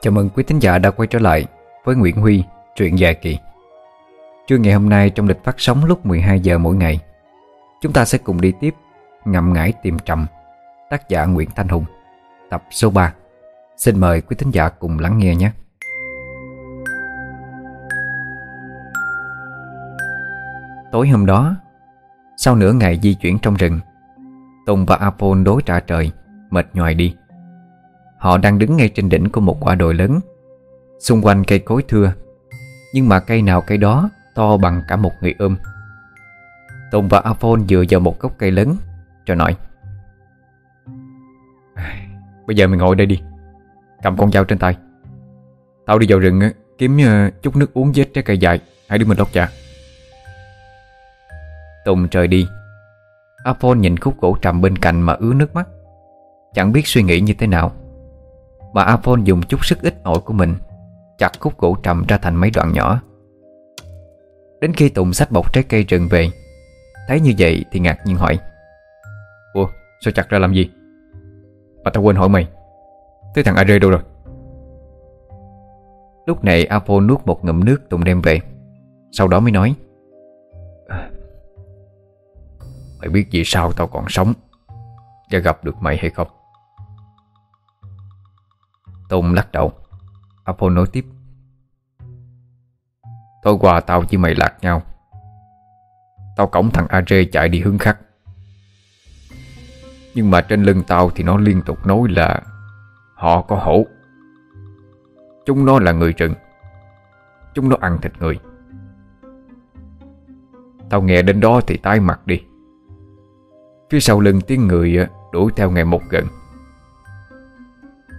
Chào mừng quý thính giả đã quay trở lại với Nguyễn Huy, truyện dài kỳ. Trưa ngày hôm nay trong lịch phát sóng lúc 12 giờ mỗi ngày, chúng ta sẽ cùng đi tiếp Ngậm ngải tìm trầm, tác giả Nguyễn Thanh Hùng, tập số 3. Xin mời quý thính giả cùng lắng nghe nhé. Tối hôm đó, sau nửa ngày di chuyển trong rừng, Tùng và Apol đối trả trời, mệt nhoài đi. Họ đang đứng ngay trên đỉnh của một quả đồi lớn. Xung quanh cây cối thưa, Nhưng mà cây nào cây đó To bằng cả một người ôm. Tùng và Afon dựa vào một gốc cây lớn Rồi nói, Bây giờ mình ngồi đây đi, Cầm con dao trên tay. Tao đi vào rừng ờ, kiếm ờ, chút nước uống vết trái cây dài. Hãy đưa mình đốt chả Tùng trời đi. Afon nhìn khúc gỗ trầm bên cạnh mà ứa nước mắt. Chẳng biết suy nghĩ như thế nào. Mà Aphone dùng chút sức ít ỏi của mình, Chặt khúc gỗ trầm ra thành mấy đoạn nhỏ. Đến khi Tùng sách bọc trái cây rừng về, Thấy như vậy thì ngạc nhiên hỏi, Ủa, sao chặt ra làm gì? Mà tao quên hỏi mày Thế thằng Are đâu rồi? Lúc này Apo nuốt một ngụm nước Tùng đem về, Sau đó mới nói, Mày biết vì sao tao còn sống Và gặp được mày hay không? Tùng lắc đầu. Apo nói tiếp. Tối qua, tao với mày lạc nhau. Tao cổng thằng AJ chạy đi hướng khác. Nhưng mà trên lưng tao thì nó liên tục nói là Họ có hổ. Chúng nó là người rừng. Chúng nó ăn thịt người. Tao nghe đến đó thì tái mặt đi. Phía sau lưng tiếng người ờ, đuổi theo ngày một gần.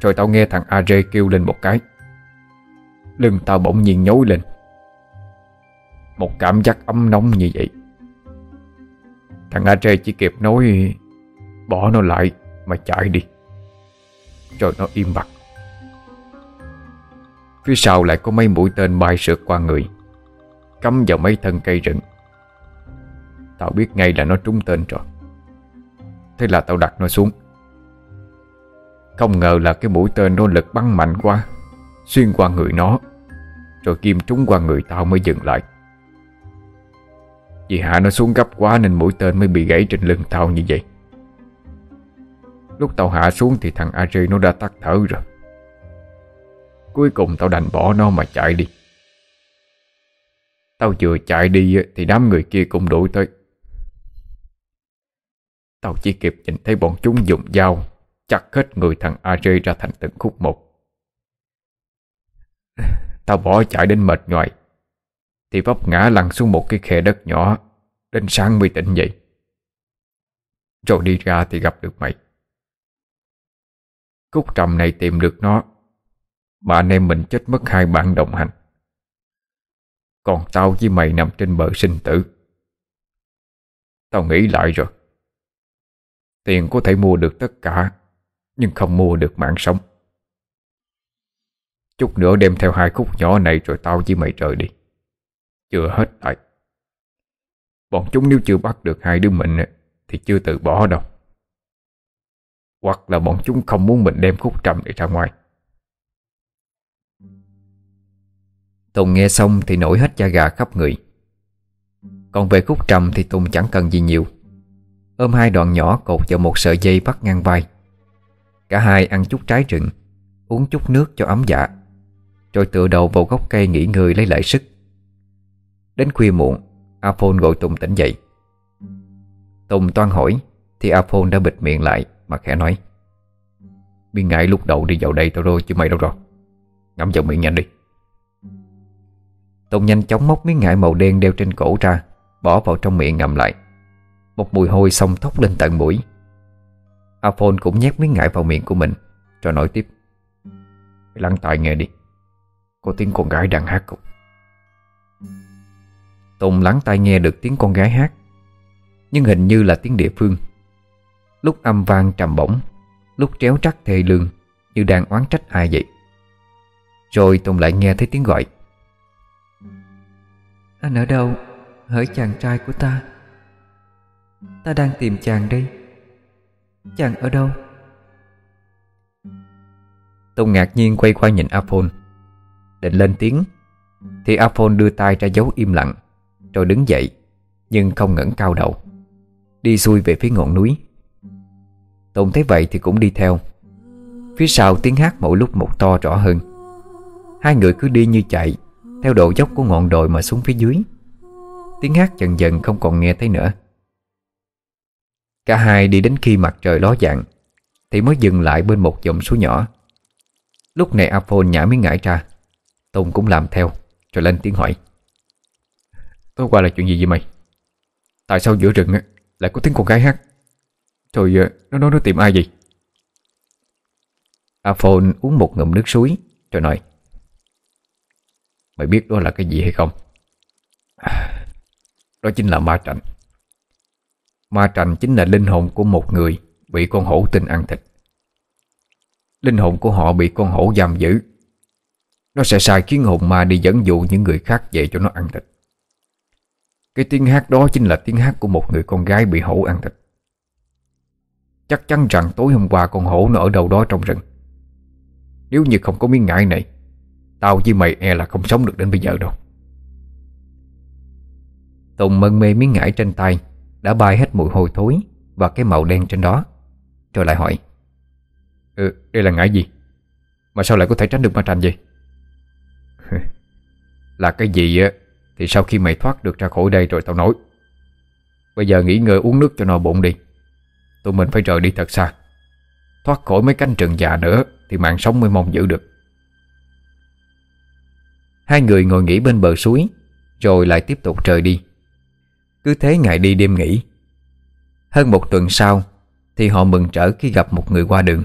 Rồi tao nghe thằng AJ kêu lên một cái. Lưng tao bỗng nhiên nhối lên. Một cảm giác ấm nóng như vậy. Thằng AJ chỉ kịp nói, Bỏ nó lại mà chạy đi. Rồi nó im bặt. Phía sau lại có mấy mũi tên bay sượt qua người, Cắm vào mấy thân cây rừng. Tao biết ngay là nó trúng tên rồi. Thế là tao đặt nó xuống. Không ngờ là cái mũi tên nó lực bắn mạnh quá. Xuyên qua người nó, Rồi kim trúng qua người tao mới dừng lại. Vì hạ nó xuống gấp quá Nên mũi tên mới bị gãy trên lưng tao như vậy. Lúc tao hạ xuống thì thằng Ari nó đã tắt thở rồi. Cuối cùng tao đành bỏ nó mà chạy đi. Tao vừa chạy đi thì đám người kia cũng đuổi tới. Tao chỉ kịp nhìn thấy bọn chúng dùng dao. Chặt hết người thằng AJ ra thành từng khúc một. Tao bỏ chạy đến mệt nhoài. Thì vấp ngã lăn xuống một cái khe đất nhỏ, Đến sáng mới tỉnh dậy. Rồi đi ra thì gặp được mày. Cúc trầm này tìm được nó. Mà anh em mình chết mất hai bạn đồng hành. Còn tao với mày nằm trên bờ sinh tử. Tao nghĩ lại rồi. Tiền có thể mua được tất cả. Nhưng không mua được mạng sống. Chút nữa đem theo hai khúc nhỏ này Rồi tao với mày trời đi. Chưa hết lại Bọn chúng nếu chưa bắt được hai đứa mình Thì chưa từ bỏ đâu. Hoặc là bọn chúng không muốn mình đem khúc trầm này ra ngoài. Tùng nghe xong thì nổi hết da gà khắp người. Còn về khúc trầm thì Tùng chẳng cần gì nhiều. Ôm hai đoạn nhỏ cột vào một sợi dây bắt ngang vai. Cả hai ăn chút trái rừng Uống chút nước cho ấm dạ Rồi tựa đầu vào gốc cây nghỉ ngơi lấy lại sức. Đến khuya muộn Aphone gọi Tùng tỉnh dậy. Tùng toan hỏi, Thì Aphone đã bịt miệng lại Mà khẽ nói Biên ngại lúc đầu đi vào đây tao rồi chứ mày đâu rồi. Ngắm vào miệng nhanh đi. Tùng nhanh chóng móc miếng ngải màu đen đeo trên cổ ra, Bỏ vào trong miệng ngậm lại. Một mùi hôi xông thốc lên tận mũi. Afon cũng nhét miếng ngải vào miệng của mình Rồi nói tiếp. Lắng tai nghe đi, Có tiếng con gái đang hát cùng Tùng lắng tai nghe được tiếng con gái hát, Nhưng hình như là tiếng địa phương. Lúc âm vang trầm bổng, Lúc tréo trắc thê lương, Như đang oán trách ai vậy? Rồi Tùng lại nghe thấy tiếng gọi. Anh ở đâu? Hỡi chàng trai của ta. Ta đang tìm chàng đây. Chàng ở đâu? Tùng ngạc nhiên quay qua nhìn Apol Định lên tiếng, Thì Apol đưa tay ra dấu im lặng, Rồi đứng dậy, Nhưng không ngẩng cao đầu. Đi xuôi về phía ngọn núi. Tùng thấy vậy thì cũng đi theo. Phía sau tiếng hát mỗi lúc một to rõ hơn. Hai người cứ đi như chạy, Theo độ dốc của ngọn đồi mà xuống phía dưới. Tiếng hát dần dần không còn nghe thấy nữa. Cả hai đi đến khi mặt trời ló dạng Thì mới dừng lại bên một dòng suối nhỏ. Lúc này Apol nhả miếng ngải ra Tùng cũng làm theo Rồi lên tiếng hỏi. Tối qua là chuyện gì vậy mày? Tại sao giữa rừng lại có tiếng con gái hát? Rồi ờ, nó nói nó tìm ai vậy? Apple uống một ngụm nước suối Rồi nói. Mày biết đó là cái gì hay không? Đó chính là ma trạnh Ma trành chính là linh hồn của một người Bị con hổ tinh ăn thịt. Linh hồn của họ bị con hổ giam giữ. Nó sẽ sai khiến hồn ma đi dẫn dụ những người khác về cho nó ăn thịt. Cái tiếng hát đó chính là tiếng hát của một người con gái bị hổ ăn thịt. Chắc chắn rằng tối hôm qua con hổ nó ở đâu đó trong rừng. Nếu như không có miếng ngại này, Tao với mày e là không sống được đến bây giờ đâu. Tùng mân mê miếng ngải trên tay đã bay hết mùi hôi thối Và cái màu đen trên đó. Rồi lại hỏi Ừ, đây là ngải gì? Mà sao lại có thể tránh được ma trành vậy? là cái gì á Thì sau khi mày thoát được ra khỏi đây rồi tao nói. Bây giờ nghỉ ngơi uống nước cho no bụng đi. Tụi mình phải rời đi thật xa. Thoát khỏi mấy cánh rừng già nữa Thì mạng sống mới mong giữ được. Hai người ngồi nghỉ bên bờ suối Rồi lại tiếp tục rời đi. Cứ thế ngày đi đêm nghỉ. Hơn một tuần sau, Thì họ mừng trở khi gặp một người qua đường.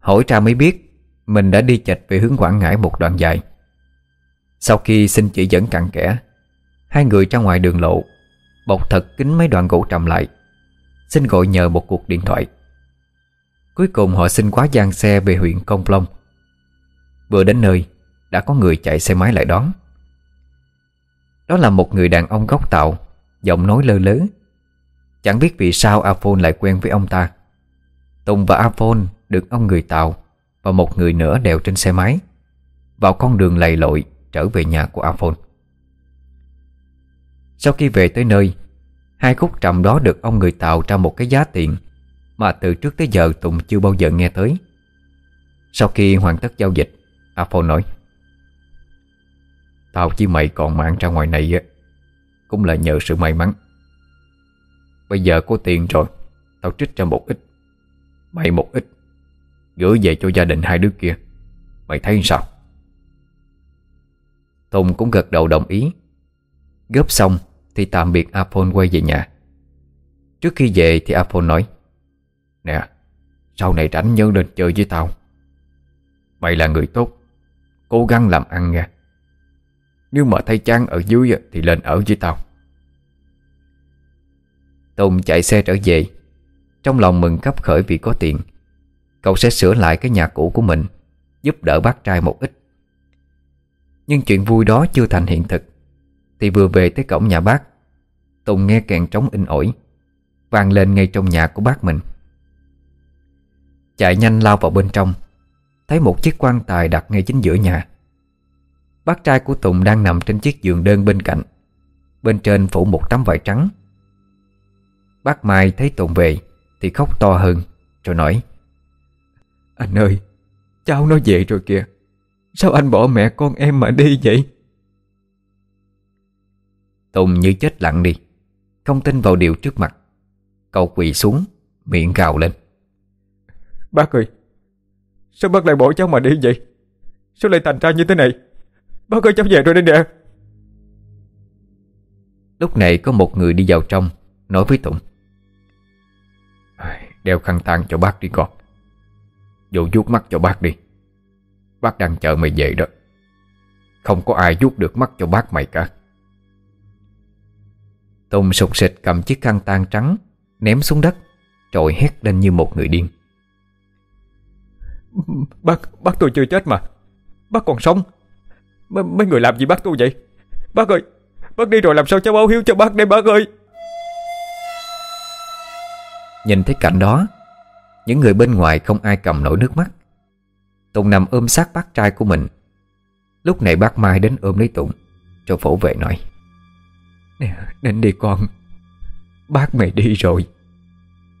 Hỏi ra mới biết Mình đã đi chạch về hướng Quảng Ngãi một đoạn dài. Sau khi xin chỉ dẫn cặn kẽ, Hai người ra ngoài đường lộ Bọc thật kính mấy đoạn gỗ trầm lại, Xin gọi nhờ một cuộc điện thoại. Cuối cùng họ xin quá gian xe về huyện Công plong Vừa đến nơi, Đã có người chạy xe máy lại đón. Đó là một người đàn ông gốc tạo Giọng nói lơ lớ. Chẳng biết vì sao Afon lại quen với ông ta. Tùng và Afon được ông người Tàu Và một người nữa đèo trên xe máy, Vào con đường lầy lội Trở về nhà của Afon Sau khi về tới nơi, Hai khúc trầm đó được ông người Tàu ra một cái giá tiền Mà từ trước tới giờ Tùng chưa bao giờ nghe tới. Sau khi hoàn tất giao dịch Afon nói, Tao chỉ mày còn mạng ra ngoài này á cũng là nhờ sự may mắn. Bây giờ có tiền rồi, Tao trích ra một ít. Mày một ít, Gửi về cho gia đình hai đứa kia. Mày thấy sao? Tùng cũng gật đầu đồng ý. Góp xong Thì tạm biệt Apol quay về nhà. Trước khi về thì Apol nói, Nè, Sau này rảnh nhớ lên chơi với tao. Mày là người tốt, Cố gắng làm ăn nha. Nếu mà thấy chán ở dưới Thì lên ở với tao. Tùng chạy xe trở về. Trong lòng mừng khắp khởi vì có tiền, Cậu sẽ sửa lại cái nhà cũ của mình, Giúp đỡ bác trai một ít. Nhưng chuyện vui đó chưa thành hiện thực. Thì vừa về tới cổng nhà bác, Tùng nghe kèn trống in ỏi, vang lên ngay trong nhà của bác mình. Chạy nhanh lao vào bên trong, Thấy một chiếc quan tài đặt ngay chính giữa nhà. Bác trai của Tùng đang nằm trên chiếc giường đơn bên cạnh. Bên trên phủ một tấm vải trắng. Bác Mai thấy Tùng về Thì khóc to hơn, Rồi nói, Anh ơi, Cháu nó về rồi kìa. Sao anh bỏ mẹ con em mà đi vậy? Tùng như chết lặng đi, Không tin vào điều trước mặt. Cậu quỳ xuống, Miệng gào lên, Bác ơi, Sao bác lại bỏ cháu mà đi vậy? Sao lại thành ra như thế này? Bác ơi cháu về rồi đây nè. Lúc này có một người đi vào trong Nói với Tùng Đeo khăn tang cho bác đi con. Vô vuốt mắt cho bác đi. Bác đang chờ mày về đó. Không có ai vuốt được mắt cho bác mày cả. Tùng sụt sịch cầm chiếc khăn tang trắng Ném xuống đất Rồi hét lên như một người điên. Bác, bác tôi chưa chết mà. Bác còn sống M Mấy người làm gì bác tôi vậy? Bác ơi, bác đi rồi làm sao cháu báo hiếu cho bác đây bác ơi? Nhìn thấy cảnh đó Những người bên ngoài không ai cầm nổi nước mắt. Tùng nằm ôm sát bác trai của mình. Lúc này bác Mai đến ôm lấy Tùng Rồi phổ vệ nói Nè, nên đi con. Bác mày đi rồi.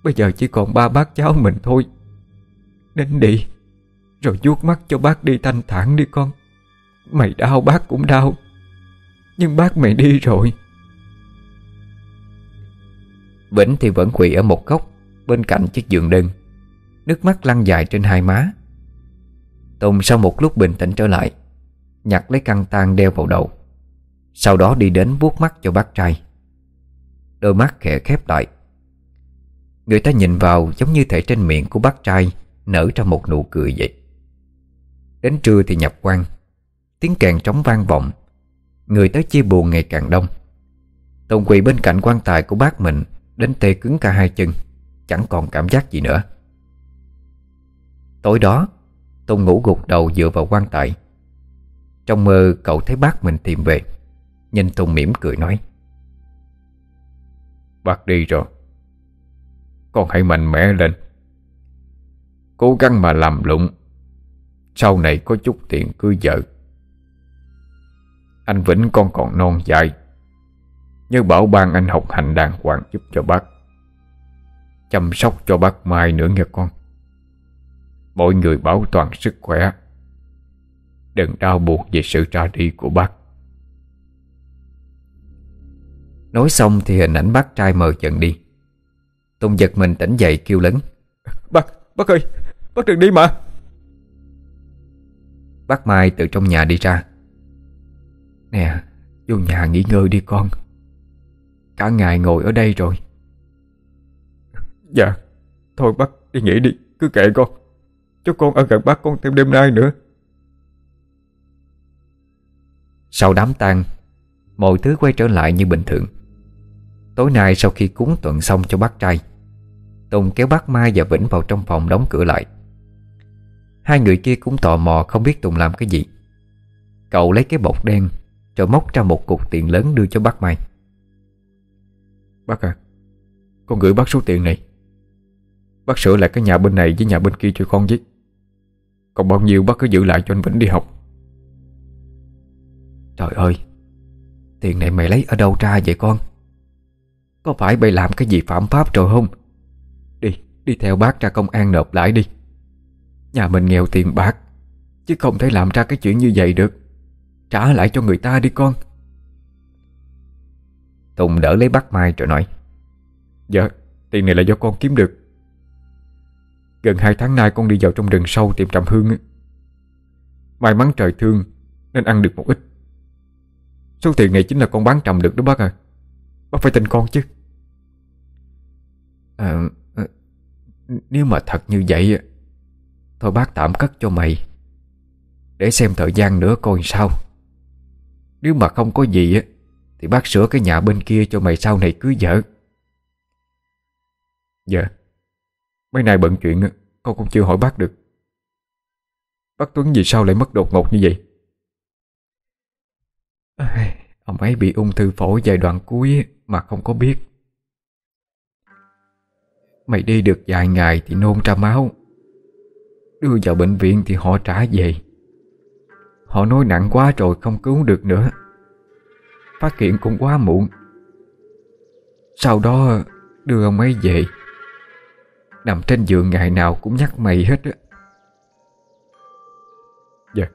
Bây giờ chỉ còn ba bác cháu mình thôi. Nên đi Rồi vuốt mắt cho bác đi thanh thản đi con Mày đau, bác cũng đau. Nhưng bác mày đi rồi. Vĩnh thì vẫn quỳ ở một góc, Bên cạnh chiếc giường đơn Nước mắt lăn dài trên hai má. Tùng sau một lúc bình tĩnh trở lại, Nhặt lấy căng tan đeo vào đầu. Sau đó đi đến vuốt mắt cho bác trai. Đôi mắt khẽ khép lại. Người ta nhìn vào giống như thể trên miệng của bác trai Nở ra một nụ cười vậy. Đến trưa thì nhập quan. Tiếng kèn trống vang vọng. Người tới chia buồn ngày càng đông. Tôn quỳ bên cạnh quan tài của bác mình, Đến tê cứng cả hai chân, Chẳng còn cảm giác gì nữa. Tối đó tôn ngủ gục đầu dựa vào quan tài. Trong mơ, cậu thấy bác mình tìm về, Nhìn tôn mỉm cười nói. Bác đi rồi. Con hãy mạnh mẽ lên. Cố gắng mà làm lụng. Sau này có chút tiền cưới vợ anh Vĩnh con còn non dài Nhớ bảo ban anh học hành đàng hoàng giúp cho bác. Chăm sóc cho bác Mai nữa nghe con. Mỗi người bảo toàn sức khỏe. Đừng đau buồn về sự ra đi của bác. Nói xong thì hình ảnh bác trai mờ dần đi. Tùng giật mình tỉnh dậy kêu lớn. Bác, bác ơi, bác đừng đi mà. Bác Mai từ trong nhà đi ra Nè, vô nhà nghỉ ngơi đi con. Cả ngày ngồi ở đây rồi. Dạ, thôi bác đi nghỉ đi, cứ kệ con. Cho con ở gần bác con thêm đêm nay nữa. Sau đám tang Mọi thứ quay trở lại như bình thường. Tối nay sau khi cúng tuần xong cho bác trai Tùng kéo bác Mai và Vĩnh vào trong phòng đóng cửa lại. Hai người kia cũng tò mò không biết Tùng làm cái gì. Cậu lấy cái bọc đen Rồi móc ra một cục tiền lớn đưa cho bác Mai. Bác à Con gửi bác số tiền này. Bác sửa lại cái nhà bên này với nhà bên kia cho con với. Còn bao nhiêu bác cứ giữ lại cho anh Vĩnh đi học. Trời ơi Tiền này mày lấy ở đâu ra vậy con? Có phải mày làm cái gì phạm pháp rồi không? Đi Đi theo bác ra công an nộp lại đi. Nhà mình nghèo tiền bạc Chứ không thể làm ra cái chuyện như vậy được Trả lại cho người ta đi con. Tùng đỡ lấy bác Mai rồi nói Dạ Tiền này là do con kiếm được. Gần hai tháng nay con đi vào trong rừng sâu tìm trầm hương May mắn trời thương Nên ăn được một ít. Số tiền này chính là con bán trầm được đó bác à. Bác phải tin con chứ. À, Nếu mà thật như vậy Thôi bác tạm cất cho mày Để xem thời gian nữa coi sao. Nếu mà không có gì Thì bác sửa cái nhà bên kia cho mày sau này cưới vợ. Dạ. Mấy nay bận chuyện Con cũng chưa hỏi bác được. Bác Tuấn vì sao lại mất đột ngột như vậy? Ông ấy bị ung thư phổi giai đoạn cuối Mà không có biết. Mày đi được vài ngày thì nôn ra máu. Đưa vào bệnh viện thì họ trả về. Họ nói nặng quá rồi không cứu được nữa. Phát hiện cũng quá muộn. Sau đó đưa ông ấy về. Nằm trên giường ngày nào cũng nhắc mày hết á. Dạ.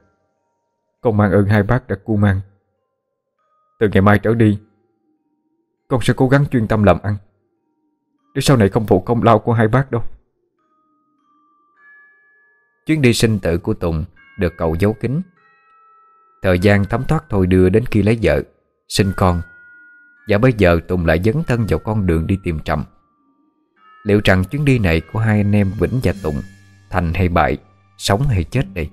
Con mang ơn hai bác đã cu mang. Từ ngày mai trở đi Con sẽ cố gắng chuyên tâm làm ăn. Để sau này không phụ công lao của hai bác đâu. Chuyến đi sinh tử của Tùng Được cậu giấu kín Thời gian thấm thoát thôi đưa đến khi lấy vợ, Sinh con. Và bây giờ Tùng lại dấn thân vào con đường đi tìm Trầm. Liệu rằng chuyến đi này của hai anh em Vĩnh và Tùng Thành hay bại, Sống hay chết đây?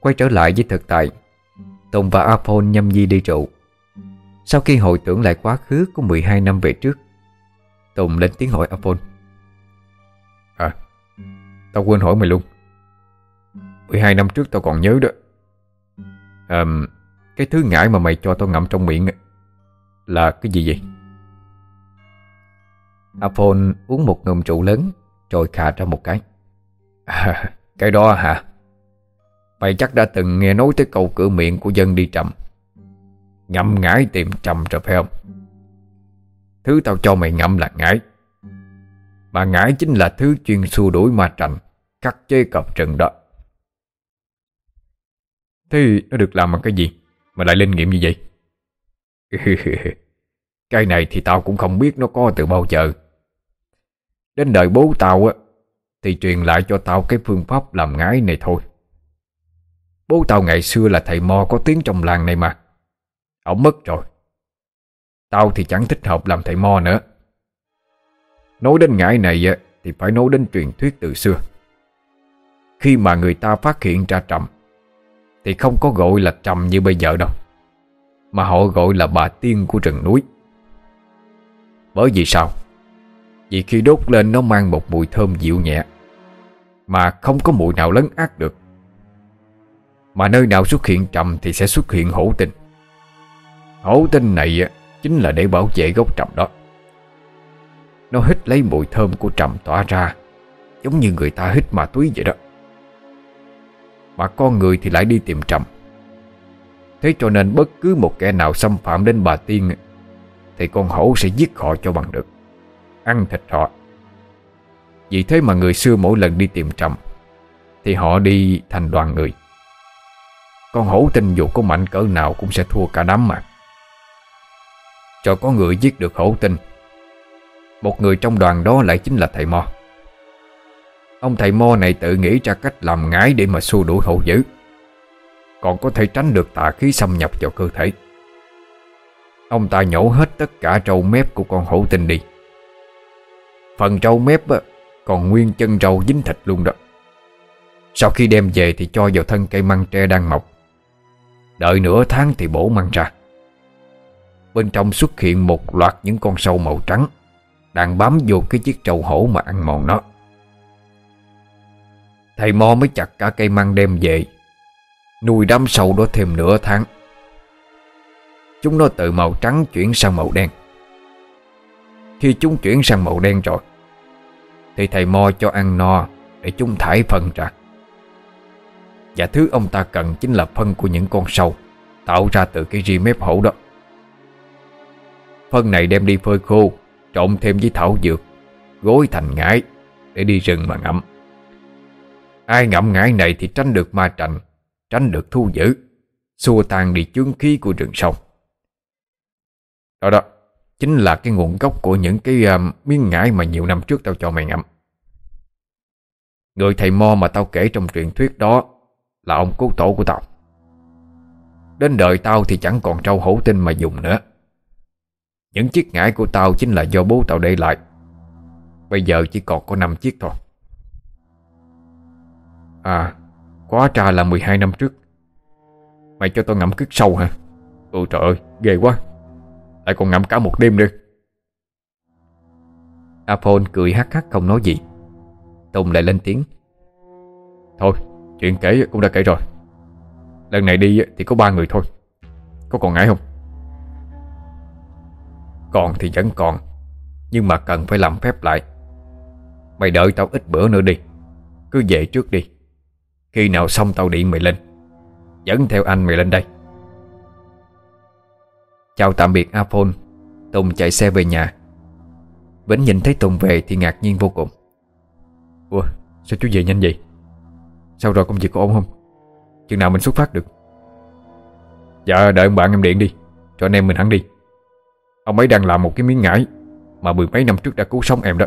Quay trở lại với thực tại, Tùng và Apol nhâm nhi đi rượu. Sau khi hồi tưởng lại quá khứ của 12 năm về trước, Tùng lên tiếng hỏi Apol. À Tao quên hỏi mày luôn. 12 năm trước tao còn nhớ đó. À, Cái thứ ngải mà mày cho tao ngậm trong miệng Là cái gì vậy? Apol uống một ngụm trụ lớn Rồi khà ra một cái. À, Cái đó hả? Mày chắc đã từng nghe nói tới câu cửa miệng của dân đi trầm. Ngậm ngải tìm trầm rồi phải không? Thứ tao cho mày ngậm là ngải Mà ngải chính là thứ chuyên xua đuổi ma trành Cắt chế cọp trần đó. Thế nó được làm bằng cái gì Mà lại linh nghiệm như vậy? Cái này thì tao cũng không biết nó có từ bao giờ. Đến đời bố tao á, Thì truyền lại cho tao cái phương pháp làm ngái này thôi. Bố tao ngày xưa là thầy mo có tiếng trong làng này mà. Ông mất rồi. Tao thì chẳng thích hợp làm thầy mo nữa. Nói đến ngải này Thì phải nói đến truyền thuyết từ xưa. Khi mà người ta phát hiện ra trầm thì không có gọi là trầm như bây giờ đâu. Mà họ gọi là bà tiên của rừng núi. Bởi vì sao? Vì khi đốt lên nó mang một mùi thơm dịu nhẹ, Mà không có mùi nào lấn át được. Mà nơi nào xuất hiện trầm Thì sẽ xuất hiện hổ tinh. Hổ tinh này Chính là để bảo vệ gốc trầm đó. Nó hít lấy mùi thơm của trầm tỏa ra, Giống như người ta hít ma túy vậy đó. Mà con người thì lại đi tìm trầm. Thế cho nên bất cứ một kẻ nào xâm phạm đến bà tiên Thì con hổ sẽ giết họ cho bằng được. Ăn thịt họ. Vì thế mà người xưa mỗi lần đi tìm trầm Thì họ đi thành đoàn người. Con hổ tinh dù có mạnh cỡ nào cũng sẽ thua cả đám mà. Cho có người giết được hổ tinh Một người trong đoàn đó lại chính là thầy Mo. Ông thầy Mo này tự nghĩ ra cách làm ngái để mà xua đuổi hổ dữ. Còn có thể tránh được tà khí xâm nhập vào cơ thể. Ông ta nhổ hết tất cả trâu mép của con hổ tinh đi. Phần trâu mép còn nguyên chân trâu dính thịt luôn đó. Sau khi đem về thì cho vào thân cây măng tre đang mọc. Đợi nửa tháng thì bổ măng ra. Bên trong xuất hiện một loạt những con sâu màu trắng Đang bám vô cái chiếc trâu hổ mà ăn mòn nó. Thầy Mo mới chặt cả cây măng đem về. Nuôi đám sâu đó thêm nửa tháng. Chúng nó từ màu trắng chuyển sang màu đen. Khi chúng chuyển sang màu đen rồi, Thì thầy Mo cho ăn no Để chúng thải phân ra. Và thứ ông ta cần chính là phân của những con sâu Tạo ra từ cái ri mép hổ đó. Phân này đem đi phơi khô, Trộn thêm với thảo dược, Gối thành ngải Để đi rừng mà ngậm Ai ngậm ngãi này thì tránh được ma trận, Tránh được thu giữ Xua tan đi chướng khí của rừng sâu. Đó đó Chính là cái nguồn gốc của những cái uh, miếng ngải mà nhiều năm trước tao cho mày ngậm Người thầy Mo mà tao kể trong truyền thuyết đó Là ông cố tổ của tao. Đến đời tao thì chẳng còn trâu hổ tinh mà dùng nữa. Những chiếc ngải của tao chính là do bố tao để lại. Bây giờ chỉ còn có 5 chiếc thôi. À Quá trà là 12 năm trước. Mày cho tao ngậm cứt sâu hả? Ôi trời ơi, ghê quá. Lại còn ngậm cả một đêm nữa. Apol cười hắc hắc không nói gì. Tùng lại lên tiếng. Thôi, chuyện kể cũng đã kể rồi. Lần này đi thì có ba người thôi. Có còn ngại không? Còn thì vẫn còn, Nhưng mà cần phải làm phép lại. Mày đợi tao ít bữa nữa đi. Cứ về trước đi khi nào xong tao điện mày lên. Dẫn theo anh mày lên đây. Chào tạm biệt Apol Tùng chạy xe về nhà. Vĩnh nhìn thấy Tùng về thì ngạc nhiên vô cùng. Ủa, sao chú về nhanh vậy? Sao rồi công việc có ổn không? Chừng nào mình xuất phát được? Dạ đợi ông bạn em điện đi. Cho anh em mình hẳn đi. Ông ấy đang làm một cái miếng ngải Mà mười mấy năm trước đã cứu sống em đó.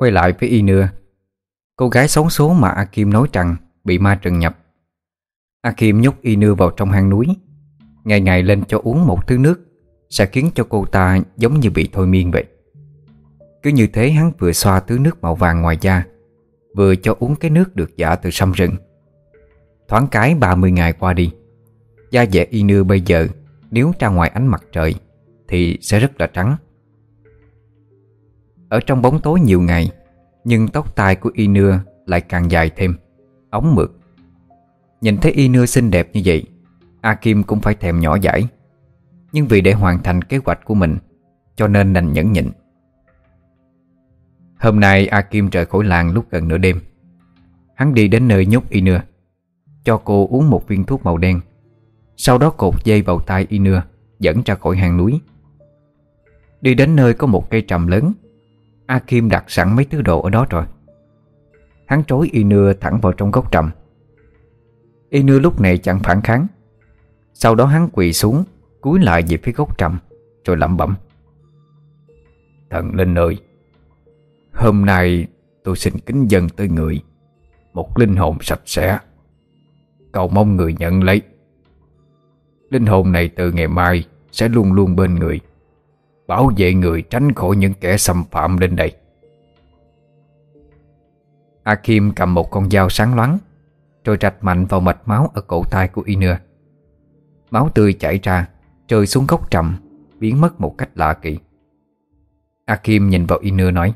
Quay lại với y nưa Cô gái xấu số mà A Kim nói rằng Bị ma trừng nhập. A Kim nhốt y nưa vào trong hang núi. Ngày ngày lên cho uống một thứ nước, Sẽ khiến cho cô ta giống như bị thôi miên vậy. Cứ như thế hắn vừa xoa thứ nước màu vàng ngoài da, Vừa cho uống cái nước được giả từ sâm rừng. Thoáng cái 30 ngày qua đi, Da dẻ y nưa bây giờ Nếu ra ngoài ánh mặt trời Thì sẽ rất là trắng. Ở trong bóng tối nhiều ngày, Nhưng tóc tai của y nưa lại càng dài thêm, Ống mượt. Nhìn thấy y nưa xinh đẹp như vậy A Kim cũng phải thèm nhỏ dãi. Nhưng vì để hoàn thành kế hoạch của mình, Cho nên đành nhẫn nhịn. Hôm nay A Kim rời khỏi làng lúc gần nửa đêm. Hắn đi đến nơi nhốt y nưa Cho cô uống một viên thuốc màu đen. Sau đó cột dây vào tay y nưa Dẫn ra khỏi hang núi. Đi đến nơi có một cây trầm lớn A Kim đặt sẵn mấy thứ đồ ở đó rồi. Hắn trối y nưa thẳng vào trong góc trầm. Y nưa lúc này chẳng phản kháng. Sau đó hắn quỳ xuống, Cúi lại về phía gốc trầm, Rồi lẩm bẩm. Thần linh ơi, Hôm nay tôi xin kính dân tới người, Một linh hồn sạch sẽ. Cầu mong người nhận lấy. Linh hồn này từ ngày mai Sẽ luôn luôn bên người. Bảo vệ người tránh khỏi những kẻ xâm phạm lên đây. A Kim cầm một con dao sáng loáng, Rồi rạch mạnh vào mạch máu ở cổ tay của Inua. Máu tươi chảy ra, Rơi xuống gốc trầm, Biến mất một cách lạ kỳ. A Kim nhìn vào Inua nói,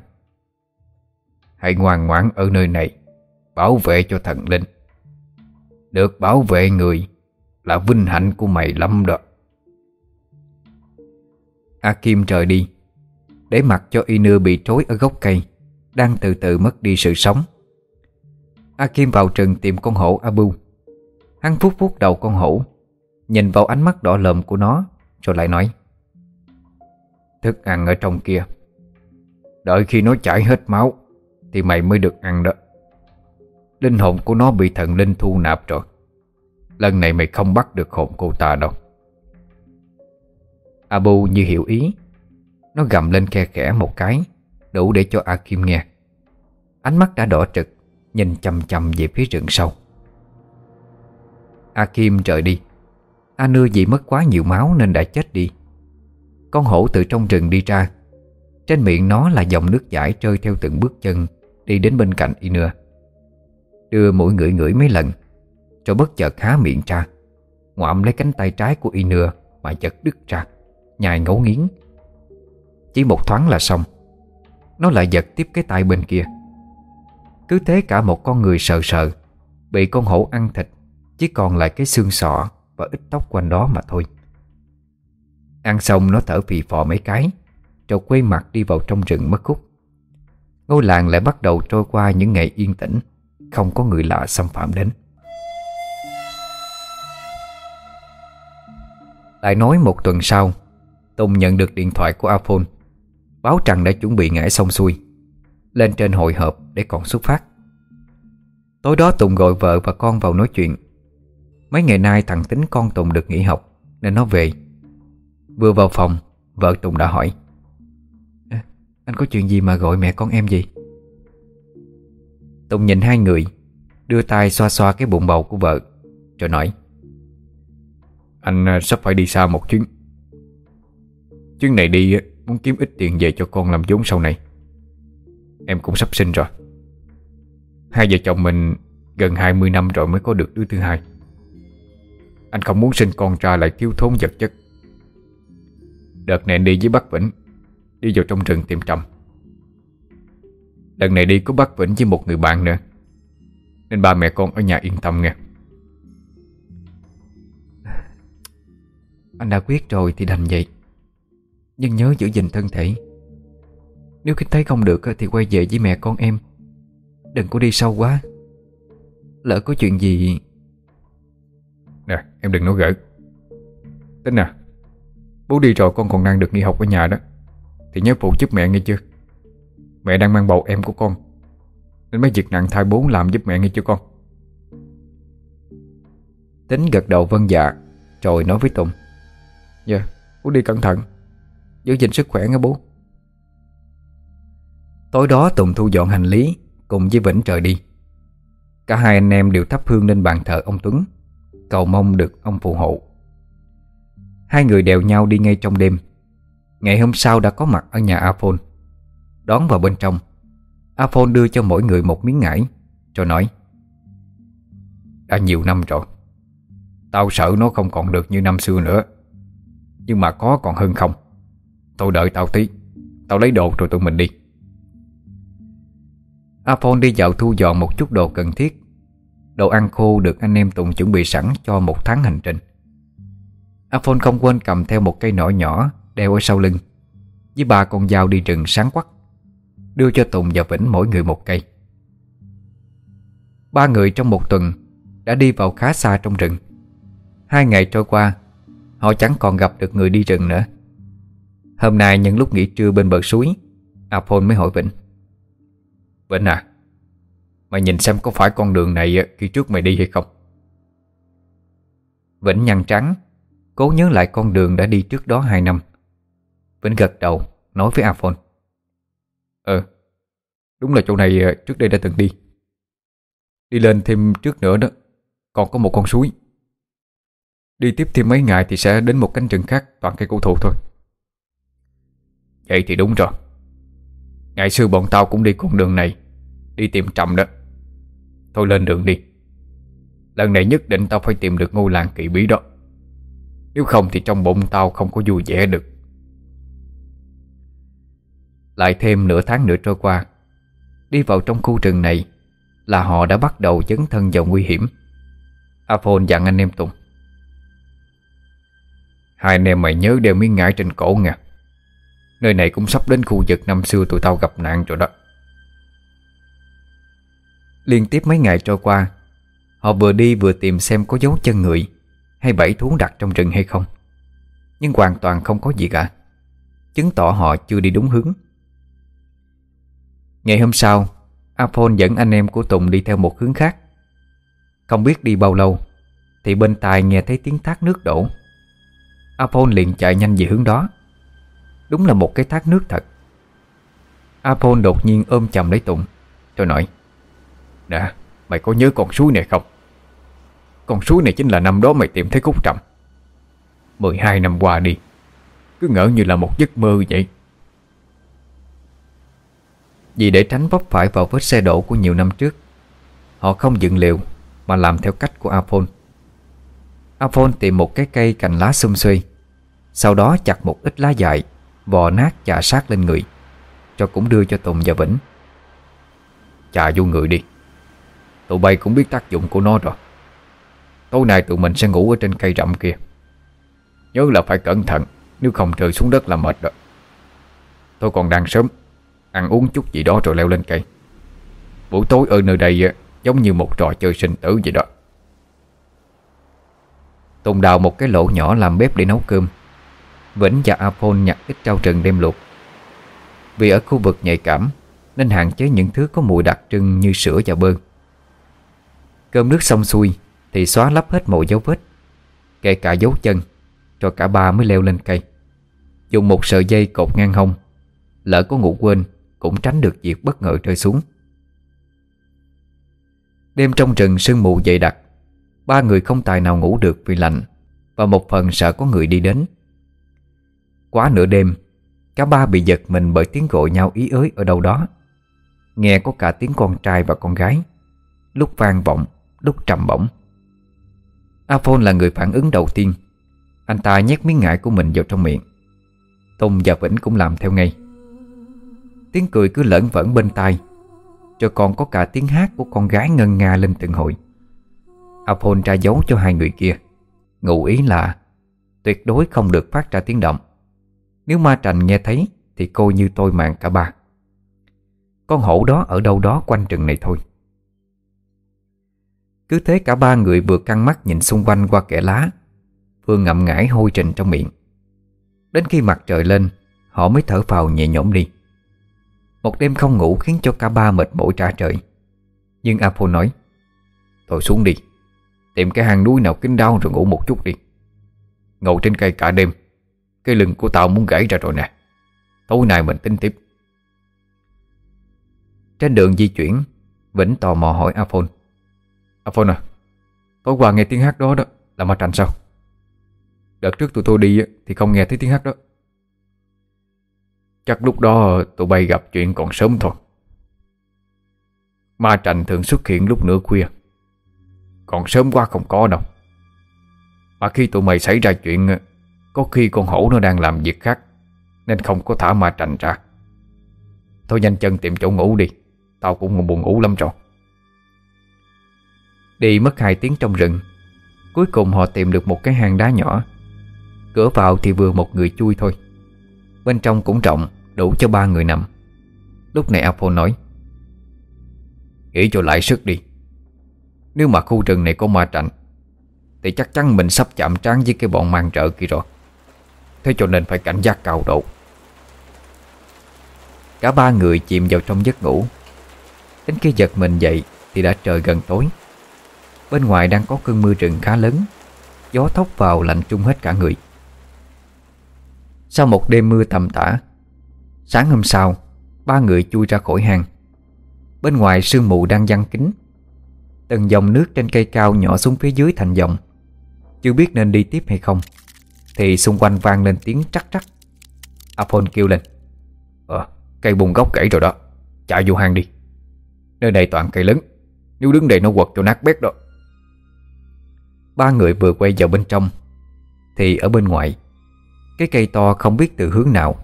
Hãy ngoan ngoãn ở nơi này, Bảo vệ cho thần linh. Được bảo vệ người Là vinh hạnh của mày lắm đó. A Kim rời đi. Để mặc cho Inu bị trối ở gốc cây, Đang từ từ mất đi sự sống. A Kim vào rừng tìm con hổ Abu. Hắn phút phút đầu con hổ, Nhìn vào ánh mắt đỏ lợm của nó, Rồi lại nói, Thức ăn ở trong kia. Đợi khi nó chảy hết máu, Thì mày mới được ăn đó. Linh hồn của nó bị thần linh thu nạp rồi. Lần này mày không bắt được hồn cô ta đâu. Abu như hiểu ý. Nó gầm lên khe khẽ một cái, Đủ để cho A Kim nghe. Ánh mắt đã đỏ trực, Nhìn chầm chầm về phía rừng sâu. A Kim rời đi. A Nưa vì mất quá nhiều máu nên đã chết đi. Con hổ từ trong rừng đi ra. Trên miệng nó là dòng nước chảy trơi theo từng bước chân Đi đến bên cạnh Y Nưa Đưa mũi ngửi ngửi mấy lần, Rồi bất chợt há miệng ra. Ngoạm lấy cánh tay trái của Y Nưa Mà giật đứt ra. Nhài ngấu nghiến. Chỉ một thoáng là xong. Nó lại giật tiếp cái tay bên kia. Cứ thế cả một con người sợ sợ Bị con hổ ăn thịt, Chỉ còn lại cái xương sọ Và ít tóc quanh đó mà thôi. Ăn xong nó thở phì phò mấy cái, Rồi quay mặt đi vào trong rừng mất khúc. Ngôi làng lại bắt đầu trôi qua những ngày yên tĩnh, Không có người lạ xâm phạm đến. Lại nói một tuần sau Tùng nhận được điện thoại của Afon Báo rằng đã chuẩn bị ngải xong xuôi Lên trên hội họp để còn xuất phát. Tối đó Tùng gọi vợ và con vào nói chuyện. Mấy ngày nay thằng tính con Tùng được nghỉ học Nên nó về. Vừa vào phòng Vợ Tùng đã hỏi à, Anh có chuyện gì mà gọi mẹ con em gì Tùng nhìn hai người Đưa tay xoa xoa cái bụng bầu của vợ Rồi nói Anh à, sắp phải đi xa một chuyến. Chuyến này đi muốn kiếm ít tiền về cho con làm vốn sau này. Em cũng sắp sinh rồi. Hai vợ chồng mình gần 20 năm rồi mới có được đứa thứ hai. Anh không muốn sinh con ra lại thiếu thốn vật chất. Đợt này đi với bác Vĩnh, Đi vào trong rừng tìm trầm. Lần này đi có bác Vĩnh với một người bạn nữa, Nên ba mẹ con ở nhà yên tâm nghe. Anh đã quyết rồi thì đành vậy nhưng nhớ giữ gìn thân thể. Nếu kinh thấy không được thì quay về với mẹ con em. Đừng có đi sâu quá. Lỡ có chuyện gì Nè em đừng nói gỡ. Tính à Bố đi rồi con còn đang được nghỉ học ở nhà đó. Thì nhớ phụ giúp mẹ nghe chưa? Mẹ đang mang bầu em của con. Nên mấy việc nặng thai bố làm giúp mẹ nghe chưa con? Tính gật đầu vân dạ Rồi nói với Tùng. Dạ bố đi cẩn thận Giữ gìn sức khỏe nghe bố. Tối đó Tùng thu dọn hành lý, Cùng với Vĩnh trời đi. Cả hai anh em đều thắp hương lên bàn thờ ông Tuấn, Cầu mong được ông phù hộ. Hai người đèo nhau đi ngay trong đêm. Ngày hôm sau đã có mặt ở nhà Aphone. Đón vào bên trong, Aphone đưa cho mỗi người một miếng ngải Rồi nói, Đã nhiều năm rồi. Tao sợ nó không còn được như năm xưa nữa, Nhưng mà có còn hơn không? Tôi đợi tao tí. Tao lấy đồ rồi tụi mình đi. Apol đi dạo thu dọn một chút đồ cần thiết. Đồ ăn khô được anh em Tùng chuẩn bị sẵn cho một tháng hành trình. Apol không quên cầm theo một cây nỏ nhỏ, Đeo ở sau lưng. Với ba con dao đi rừng sáng quắc, Đưa cho Tùng và Vĩnh mỗi người một cây. Ba người trong một tuần Đã đi vào khá xa trong rừng. Hai ngày trôi qua, Họ chẳng còn gặp được người đi rừng nữa. Hôm nay những lúc nghỉ trưa bên bờ suối, Apol mới hỏi Vĩnh Vĩnh à Mày nhìn xem có phải con đường này à, Khi trước mày đi hay không? Vĩnh nhăn trắng, Cố nhớ lại con đường đã đi trước đó 2 năm. Vĩnh gật đầu, Nói với Apol. Ờ Đúng là chỗ này à, trước đây đã từng đi. Đi lên thêm trước nữa đó, Còn có một con suối. Đi tiếp thêm mấy ngày thì sẽ đến một cánh rừng khác, Toàn cây cổ thụ thôi. Vậy thì đúng rồi. Ngày xưa bọn tao cũng đi con đường này, Đi tìm trầm đó. Thôi lên đường đi. Lần này nhất định tao phải tìm được ngôi làng kỳ bí đó. Nếu không thì trong bụng tao không có vui vẻ được. Lại thêm nửa tháng nữa trôi qua, Đi vào trong khu rừng này Là họ đã bắt đầu dấn thân vào nguy hiểm. Apol dặn anh em Tùng. Hai anh em mày nhớ đeo miếng ngải trên cổ nha Nơi này cũng sắp đến khu vực năm xưa tụi tao gặp nạn rồi đó. Liên tiếp mấy ngày trôi qua, Họ vừa đi vừa tìm xem có dấu chân người Hay bẫy thú đặt trong rừng hay không. Nhưng hoàn toàn không có gì cả, Chứng tỏ họ chưa đi đúng hướng. Ngày hôm sau Apol dẫn anh em của Tùng đi theo một hướng khác. Không biết đi bao lâu, Thì bên tai nghe thấy tiếng thác nước đổ. Apol liền chạy nhanh về hướng đó. Đúng là một cái thác nước thật. Apol đột nhiên ôm chầm lấy Tùng Rồi nói, Nè, mày có nhớ con suối này không? Con suối này chính là năm đó mày tìm thấy khúc trầm. 12 năm qua đi, Cứ ngỡ như là một giấc mơ vậy. Vì để tránh vấp phải vào vết xe đổ của nhiều năm trước, Họ không dựng liều Mà làm theo cách của Apol. Apol tìm một cái cây cành lá xum xuê, Sau đó chặt một ít lá dại Vò nát chà sát lên người, Cho cũng đưa cho Tùng và Vĩnh. Chà vô người đi. Tụi bay cũng biết tác dụng của nó rồi. Tối nay tụi mình sẽ ngủ ở trên cây rậm kia. Nhớ là phải cẩn thận, Nếu không trời xuống đất là mệt rồi. Tôi còn đang sớm, Ăn uống chút gì đó rồi leo lên cây. Buổi tối ở nơi đây Giống như một trò chơi sinh tử vậy đó. Tùng đào một cái lỗ nhỏ làm bếp để nấu cơm. Vĩnh và Apol nhặt ít rau rừng đem luộc. Vì ở khu vực nhạy cảm, Nên hạn chế những thứ có mùi đặc trưng như sữa và bơ. Cơm nước xong xuôi, Thì xóa lấp hết mọi dấu vết, Kể cả dấu chân Rồi cả ba mới leo lên cây. Dùng một sợi dây cột ngang hông, Lỡ có ngủ quên Cũng tránh được việc bất ngờ rơi xuống. Đêm trong rừng sương mù dày đặc, Ba người không tài nào ngủ được vì lạnh, Và một phần sợ có người đi đến. Quá nửa đêm, Cả ba bị giật mình bởi tiếng gọi nhau ý ới ở đâu đó. Nghe có cả tiếng con trai và con gái, Lúc vang vọng, Lúc trầm bổng. Aphone là người phản ứng đầu tiên. Anh ta nhét miếng ngải của mình vào trong miệng. Tùng và Vĩnh cũng làm theo ngay. Tiếng cười cứ lẫn vẫn bên tai Cho còn có cả tiếng hát của con gái ngân nga lên từng hồi. Aphone ra dấu cho hai người kia. Ngụ ý là Tuyệt đối không được phát ra tiếng động. Nếu ma trành nghe thấy, Thì coi như tôi mạng cả ba. Con hổ đó ở đâu đó quanh rừng này thôi. Cứ thế cả ba người vừa căng mắt nhìn xung quanh qua kẻ lá, Vừa ngậm ngãi hôi trình trong miệng. Đến khi mặt trời lên, Họ mới thở phào nhẹ nhõm đi. Một đêm không ngủ khiến cho cả ba mệt mỏi trả trời. Nhưng Apo nói, Thôi xuống đi, Tìm cái hang núi nào kín đau rồi ngủ một chút đi. Ngồi trên cây cả đêm cái lưng của tao muốn gãy ra rồi nè. Tối nay mình tính tiếp. Trên đường di chuyển, Vĩnh tò mò hỏi Aphone. Aphone à Tối qua nghe tiếng hát đó đó, Là ma trành sao? Đợt trước tụi tôi đi thì không nghe thấy tiếng hát đó. Chắc lúc đó tụi bay gặp chuyện còn sớm thôi. Ma trành thường xuất hiện lúc nửa khuya. Còn sớm quá không có đâu. Mà khi tụi mày xảy ra chuyện có khi con hổ nó đang làm việc khác, Nên không có thả ma trành ra. Thôi nhanh chân tìm chỗ ngủ đi, Tao cũng buồn ngủ lắm rồi. Đi mất hai tiếng trong rừng, Cuối cùng họ tìm được một cái hang đá nhỏ. Cửa vào thì vừa một người chui thôi, Bên trong cũng rộng, Đủ cho ba người nằm. Lúc này Apple nói Nghĩ cho lại sức đi. Nếu mà khu rừng này có ma trạnh Thì chắc chắn mình sắp chạm trán với cái bọn mang trợ kia rồi. Thế cho nên phải cảnh giác cao độ. Cả ba người chìm vào trong giấc ngủ. Đến khi giật mình dậy Thì đã trời gần tối. Bên ngoài đang có cơn mưa rừng khá lớn. Gió thốc vào lạnh chung hết cả người. Sau một đêm mưa tầm tã Sáng hôm sau, Ba người chui ra khỏi hang. Bên ngoài sương mù đang giăng kín Từng dòng nước trên cây cao nhỏ xuống phía dưới thành dòng. Chưa biết nên đi tiếp hay không. Thì xung quanh vang lên tiếng trắc trắc. Apple kêu lên. Ờ, cây bùng gốc gãy rồi đó. Chạy vô hang đi. Nơi này toàn cây lớn. Nếu đứng đây nó quật cho nát bét đó. Ba người vừa quay vào bên trong. Thì ở bên ngoài Cái cây to không biết từ hướng nào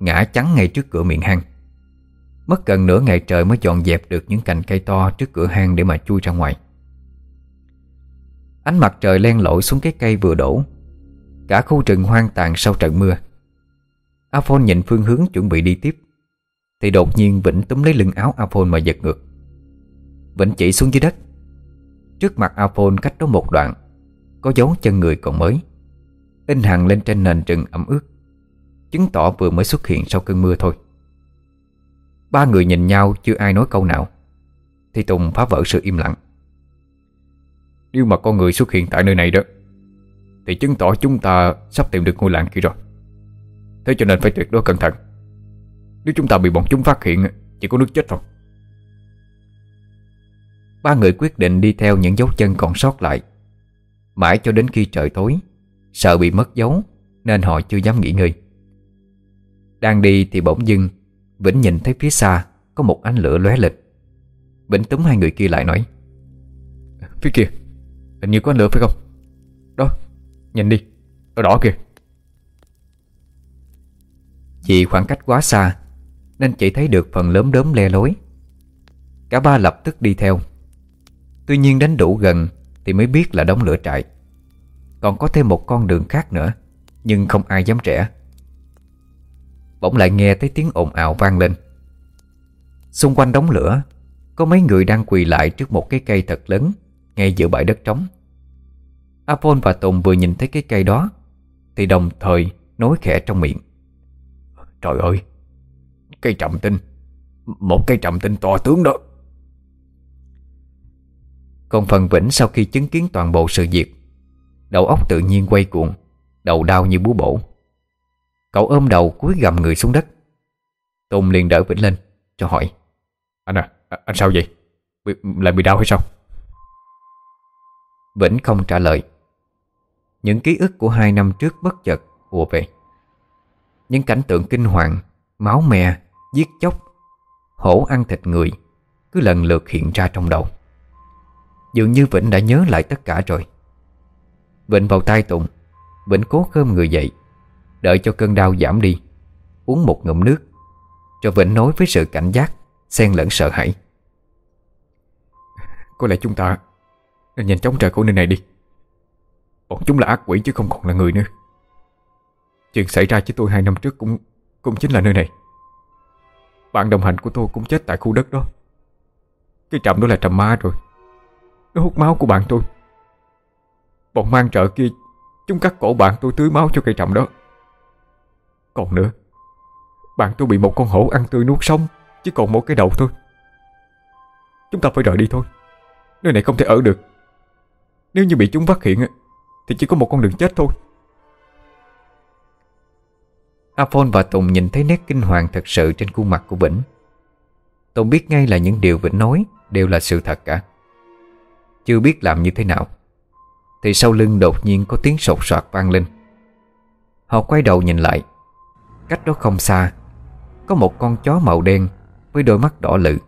Ngã chắn ngay trước cửa miệng hang. Mất gần nửa ngày trời mới dọn dẹp được những cành cây to trước cửa hang để mà chui ra ngoài. Ánh mặt trời len lỏi xuống cái cây vừa đổ. Cả khu rừng hoang tàn sau trận mưa. Aphon nhìn phương hướng chuẩn bị đi tiếp, Thì đột nhiên Vĩnh túm lấy lưng áo Aphon mà giật ngược. Vĩnh chỉ xuống dưới đất. Trước mặt Aphon cách đó một đoạn, Có dấu chân người còn mới, In hằng lên trên nền rừng ẩm ướt, Chứng tỏ vừa mới xuất hiện sau cơn mưa thôi. Ba người nhìn nhau chưa ai nói câu nào, Thì Tùng phá vỡ sự im lặng. Nếu mà con người xuất hiện tại nơi này đó thì chứng tỏ chúng ta sắp tìm được ngôi làng kia rồi. Thế cho nên phải tuyệt đối cẩn thận. Nếu chúng ta bị bọn chúng phát hiện, Chỉ có nước chết thôi. Ba người quyết định đi theo những dấu chân còn sót lại. Mãi cho đến khi trời tối, Sợ bị mất dấu, Nên họ chưa dám nghỉ ngơi. Đang đi thì bỗng dưng, Vĩnh nhìn thấy phía xa Có một ánh lửa lóe lịch Vĩnh túm hai người kia lại nói, Phía kia, Hình như có ánh lửa phải không? Nhìn đi Đỏ đỏ kìa. Vì khoảng cách quá xa, Nên chỉ thấy được phần lớn đốm le lối. Cả ba lập tức đi theo. Tuy nhiên đến đủ gần Thì mới biết là đóng lửa trại. Còn có thêm một con đường khác nữa, Nhưng không ai dám trẻ Bỗng lại nghe thấy tiếng ồn ào vang lên. Xung quanh đống lửa, Có mấy người đang quỳ lại trước một cái cây thật lớn Ngay giữa bãi đất trống. Apol và Tùng vừa nhìn thấy cái cây đó Thì đồng thời nói khẽ trong miệng. Trời ơi Cây trầm tinh Một cây trầm tinh to tướng đó. Còn phần Vĩnh sau khi chứng kiến toàn bộ sự việc Đầu óc tự nhiên quay cuồng Đầu đau như búa bổ. Cậu ôm đầu cúi gầm người xuống đất. Tùng liền đỡ Vĩnh lên Cho hỏi Anh à, anh sao vậy? Bị, lại bị đau hay sao? Vĩnh không trả lời. Những ký ức của hai năm trước bất chợt ùa về. Những cảnh tượng kinh hoàng Máu me, giết chóc Hổ ăn thịt người Cứ lần lượt hiện ra trong đầu. Dường như Vĩnh đã nhớ lại tất cả rồi. Vịnh vào tay Tùng Vĩnh cố khơm người dậy Đợi cho cơn đau giảm đi Uống một ngụm nước Cho Vĩnh nói với sự cảnh giác Xen lẫn sợ hãi. Có lẽ chúng ta Nên nhanh chóng rời khỏi nơi này đi. Bọn chúng là ác quỷ chứ không còn là người nữa. Chuyện xảy ra với tôi hai năm trước cũng Cũng chính là nơi này. Bạn đồng hành của tôi cũng chết tại khu đất đó. Cái trầm đó là trầm ma rồi. Nó hút máu của bạn tôi. Bọn mang trợ kia, Chúng cắt cổ bạn tôi tưới máu cho cây trầm đó. Còn nữa, Bạn tôi bị một con hổ ăn tươi nuốt sống, Chỉ còn một cái đầu thôi. Chúng ta phải rời đi thôi. Nơi này không thể ở được. Nếu như bị chúng phát hiện thì chỉ có một con đường chết thôi. Aphon và Tùng nhìn thấy nét kinh hoàng thật sự trên khuôn mặt của Vĩnh. Tùng biết ngay là những điều Vĩnh nói Đều là sự thật cả. Chưa biết làm như thế nào Thì sau lưng đột nhiên có tiếng sột soạt vang lên. Họ quay đầu nhìn lại. Cách đó không xa Có một con chó màu đen Với đôi mắt đỏ lự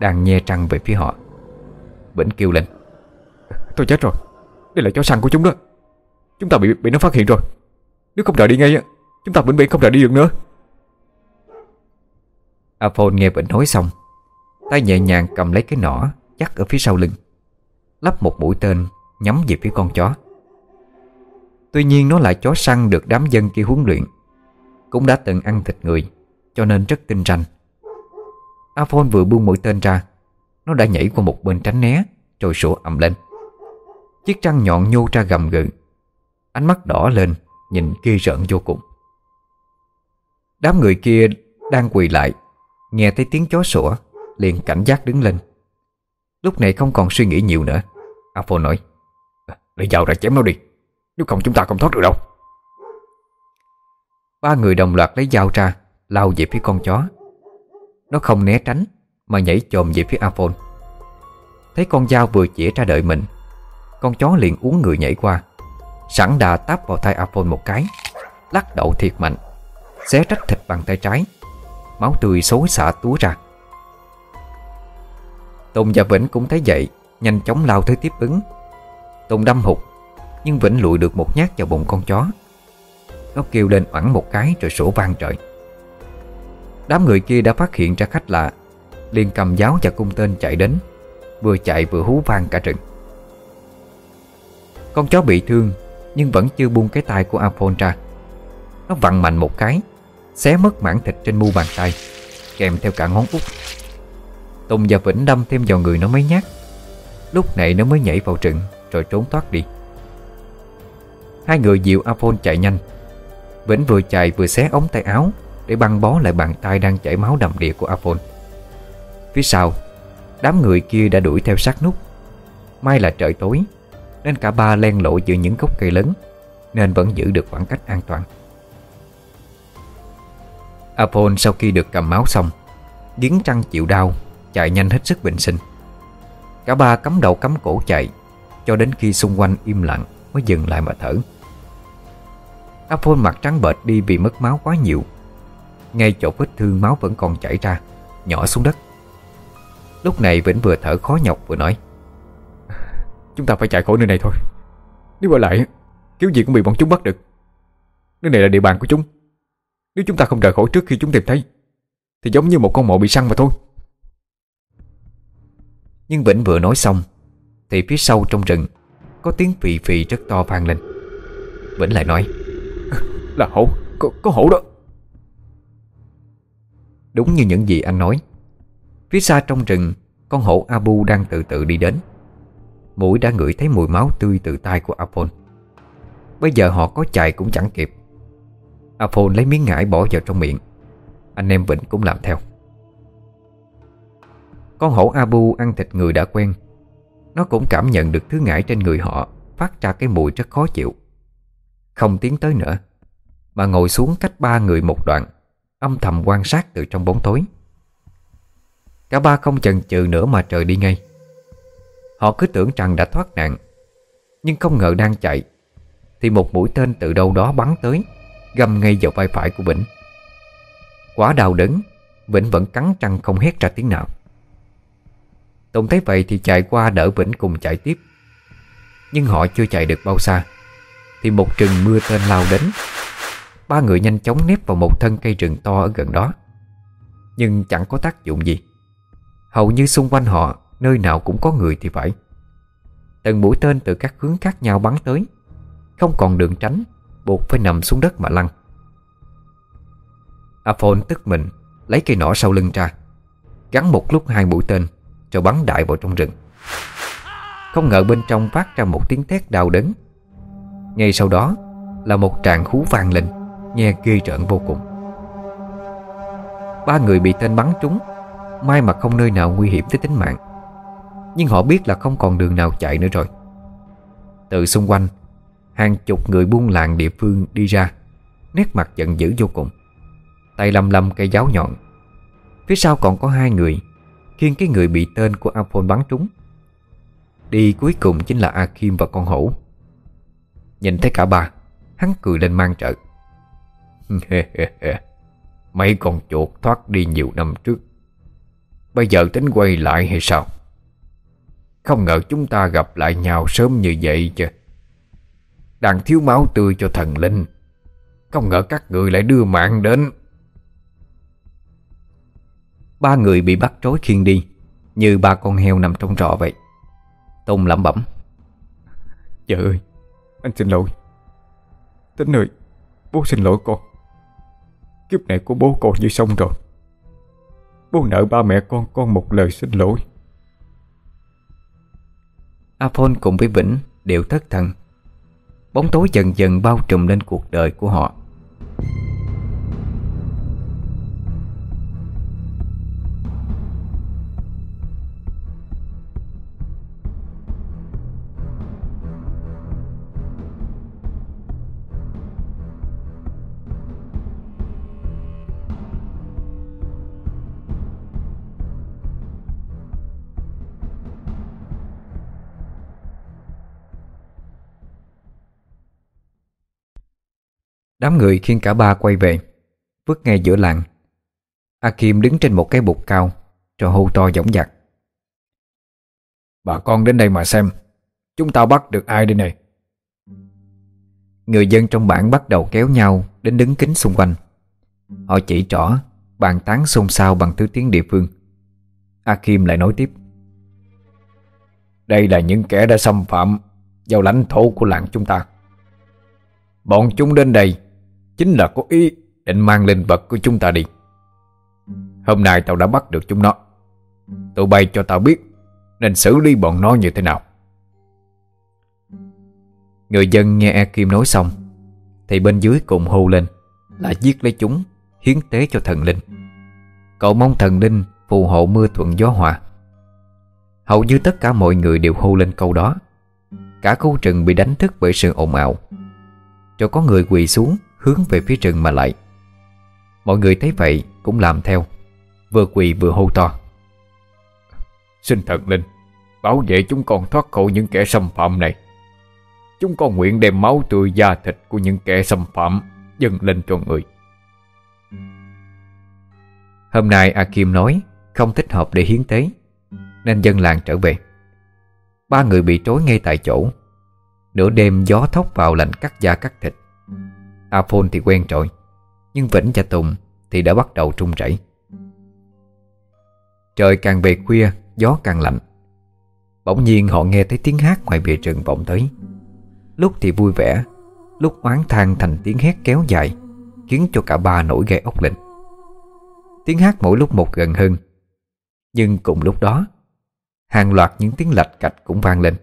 Đang nhe trăng về phía họ. Vĩnh kêu lên. Tôi chết rồi. Đây là chó săn của chúng đó Chúng ta bị bị nó phát hiện rồi. Nếu không rời đi ngay Chúng ta vĩnh viễn không rời đi được nữa. Aphone nghe Vĩnh nói xong, Tay nhẹ nhàng cầm lấy cái nỏ Chắc ở phía sau lưng. Lắp một mũi tên, nhắm về phía con chó. Tuy nhiên nó là chó săn được đám dân kia huấn luyện, Cũng đã từng ăn thịt người, Cho nên rất tinh ranh. Aphone vừa buông mũi tên ra, Nó đã nhảy qua một bên tránh né, Rồi sủa ầm lên. Chiếc răng nhọn nhô ra gầm gừ Ánh mắt đỏ lên, Nhìn ghê rợn vô cùng. Đám người kia đang quỳ lại, Nghe thấy tiếng chó sủa, Liền cảnh giác đứng lên. Lúc này không còn suy nghĩ nhiều nữa. Apo nói ờ, Để dao ra chém nó đi, Nếu không chúng ta không thoát được đâu. Ba người đồng loạt lấy dao ra, Lao về phía con chó. Nó không né tránh, Mà nhảy chồm về phía Aphone Thấy con dao vừa chĩa ra đợi mình, Con chó liền uống người nhảy qua. Sẵn đà táp vào tay apol một cái. Lắc đầu thiệt mạnh. Xé rách thịt bằng tay trái. Máu tươi xối xả túa ra. Tùng và Vĩnh cũng thấy vậy, Nhanh chóng lao tới tiếp ứng. Tùng đâm hụt, Nhưng Vĩnh lụi được một nhát vào bụng con chó. Nó kêu lên oẳn một cái rồi sổ vang trời. Đám người kia đã phát hiện ra khách lạ, liền cầm giáo và cung tên chạy đến. Vừa chạy vừa hú vang cả rừng. Con chó bị thương nhưng vẫn chưa buông cái tay của Apol ra. Nó vặn mạnh một cái, Xé mất mảng thịt trên mu bàn tay, Kèm theo cả ngón út. Tùng và Vĩnh đâm thêm vào người nó mấy nhát. Lúc này nó mới nhảy vào rừng Rồi trốn thoát đi. Hai người dịu Apol chạy nhanh. Vĩnh vừa chạy vừa xé ống tay áo Để băng bó lại bàn tay đang chảy máu đầm đìa của Apol. Phía sau, Đám người kia đã đuổi theo sát nút. May là trời tối nên cả ba len lộ giữa những gốc cây lớn, Nên vẫn giữ được khoảng cách an toàn. Aphone sau khi được cầm máu xong, Giếng trăng chịu đau, Chạy nhanh hết sức bình sinh. Cả ba cắm đầu cắm cổ chạy, Cho đến khi xung quanh im lặng Mới dừng lại mà thở. Aphone mặt trắng bệch đi vì mất máu quá nhiều. Ngay chỗ vết thương máu vẫn còn chảy ra, Nhỏ xuống đất. Lúc này Vĩnh vừa thở khó nhọc vừa nói Chúng ta phải chạy khỏi nơi này thôi. Nếu ở lại Kiểu gì cũng bị bọn chúng bắt được. Nơi này là địa bàn của chúng. Nếu chúng ta không rời khỏi trước khi chúng tìm thấy Thì giống như một con mộ bị săn mà thôi. Nhưng Vĩnh vừa nói xong Thì phía sau trong rừng Có tiếng phì phì rất to vang lên. Vĩnh lại nói Là hổ, có, có hổ đó. Đúng như những gì anh nói Phía xa trong rừng Con hổ Abu đang từ từ đi đến Mũi đã ngửi thấy mùi máu tươi từ tay của Apol Bây giờ họ có chạy cũng chẳng kịp. Apol lấy miếng ngải bỏ vào trong miệng. Anh em Vĩnh cũng làm theo. Con hổ Abu ăn thịt người đã quen. Nó cũng cảm nhận được thứ ngải trên người họ, Phát ra cái mùi rất khó chịu. Không tiến tới nữa, Mà ngồi xuống cách ba người một đoạn, Âm thầm quan sát từ trong bóng tối. Cả ba không chần chừ nữa mà trời đi ngay. Họ cứ tưởng rằng đã thoát nạn. Nhưng không ngờ đang chạy, Thì một mũi tên từ đâu đó bắn tới Găm ngay vào vai phải của Vĩnh. Quá đau đớn, Vĩnh vẫn cắn răng không hét ra tiếng nào. Tùng thấy vậy thì chạy qua đỡ Vĩnh cùng chạy tiếp. Nhưng họ chưa chạy được bao xa, Thì một trừng mưa tên lao đến. Ba người nhanh chóng nép vào một thân cây rừng to ở gần đó. Nhưng chẳng có tác dụng gì. Hầu như xung quanh họ Nơi nào cũng có người thì phải. Từng mũi tên từ các hướng khác nhau bắn tới. Không còn đường tránh, Buộc phải nằm xuống đất mà lăn. Aphone tức mình, Lấy cây nỏ sau lưng ra. Gắn một lúc hai mũi tên, Rồi bắn đại vào trong rừng. Không ngờ bên trong phát ra một tiếng thét đau đớn. Ngay sau đó Là một tràng hú vang lên, Nghe ghê rợn vô cùng. Ba người bị tên bắn trúng, May mà không nơi nào nguy hiểm tới tính mạng. Nhưng họ biết là không còn đường nào chạy nữa rồi. Từ xung quanh, Hàng chục người buôn làng địa phương đi ra, Nét mặt giận dữ vô cùng. Tay lầm lầm cây giáo nhọn. Phía sau còn có hai người Khiêng cái người bị tên của Aphone bắn trúng. Đi cuối cùng chính là A Kim và con hổ. Nhìn thấy cả ba, Hắn cười lên mang trợ. Mấy con chuột thoát đi nhiều năm trước. Bây giờ tính quay lại hay sao? Không ngờ chúng ta gặp lại nhau sớm như vậy chứ. Đang thiếu máu tươi cho thần linh. Không ngờ các người lại đưa mạng đến. Ba người bị bắt trối khiêng đi Như ba con heo nằm trong trọ vậy. Tùng lẩm bẩm. Vợ ơi Anh xin lỗi. Tính ơi Bố xin lỗi con. Kiếp này của bố coi như xong rồi. Bố nợ ba mẹ con con một lời xin lỗi Aphone cùng với Vĩnh đều thất thần. Bóng tối dần dần bao trùm lên cuộc đời của họ. Đám người khiêng cả ba quay về Vứt ngay giữa làng. A Kim đứng trên một cái bục cao Rồi hô to dõng dạc Bà con đến đây mà xem Chúng ta bắt được ai đây này? Người dân trong bản bắt đầu kéo nhau Đến đứng kính xung quanh. Họ chỉ trỏ Bàn tán xôn xao bằng thứ tiếng địa phương. A Kim lại nói tiếp. Đây là những kẻ đã xâm phạm Vào lãnh thổ của làng chúng ta. Bọn chúng đến đây Chính là có ý định mang linh vật của chúng ta đi. Hôm nay tao đã bắt được chúng nó. Tụi bay cho tao biết Nên xử lý bọn nó như thế nào. Người dân nghe A Kim nói xong, Thì bên dưới cùng hô lên Là giết lấy chúng, Hiến tế cho thần linh. Cậu mong thần linh phù hộ mưa thuận gió hòa. Hầu như tất cả mọi người đều hô lên câu đó. Cả khu rừng bị đánh thức bởi sự ồn ào. Rồi có người quỳ xuống Hướng về phía rừng mà lại. Mọi người thấy vậy cũng làm theo Vừa quỳ vừa hô to. Xin thần linh Bảo vệ chúng con thoát khỏi những kẻ xâm phạm này. Chúng con nguyện đem máu tươi da thịt của những kẻ xâm phạm dâng lên cho người. Hôm nay A Kim nói Không thích hợp để hiến tế Nên dân làng trở về. Ba người bị trối ngay tại chỗ. Nửa đêm gió thốc vào lạnh cắt da cắt thịt Apol thì quen rồi, Nhưng Vĩnh và Tùng thì đã bắt đầu trung chảy Trời càng về khuya, Gió càng lạnh. Bỗng nhiên họ nghe thấy tiếng hát ngoài bìa rừng vọng tới. Lúc thì vui vẻ, Lúc oán than thành tiếng hét kéo dài, Khiến cho cả ba nổi gai ốc lịnh. Tiếng hát mỗi lúc một gần hơn, Nhưng cùng lúc đó, Hàng loạt những tiếng lạch cạch cũng vang lên.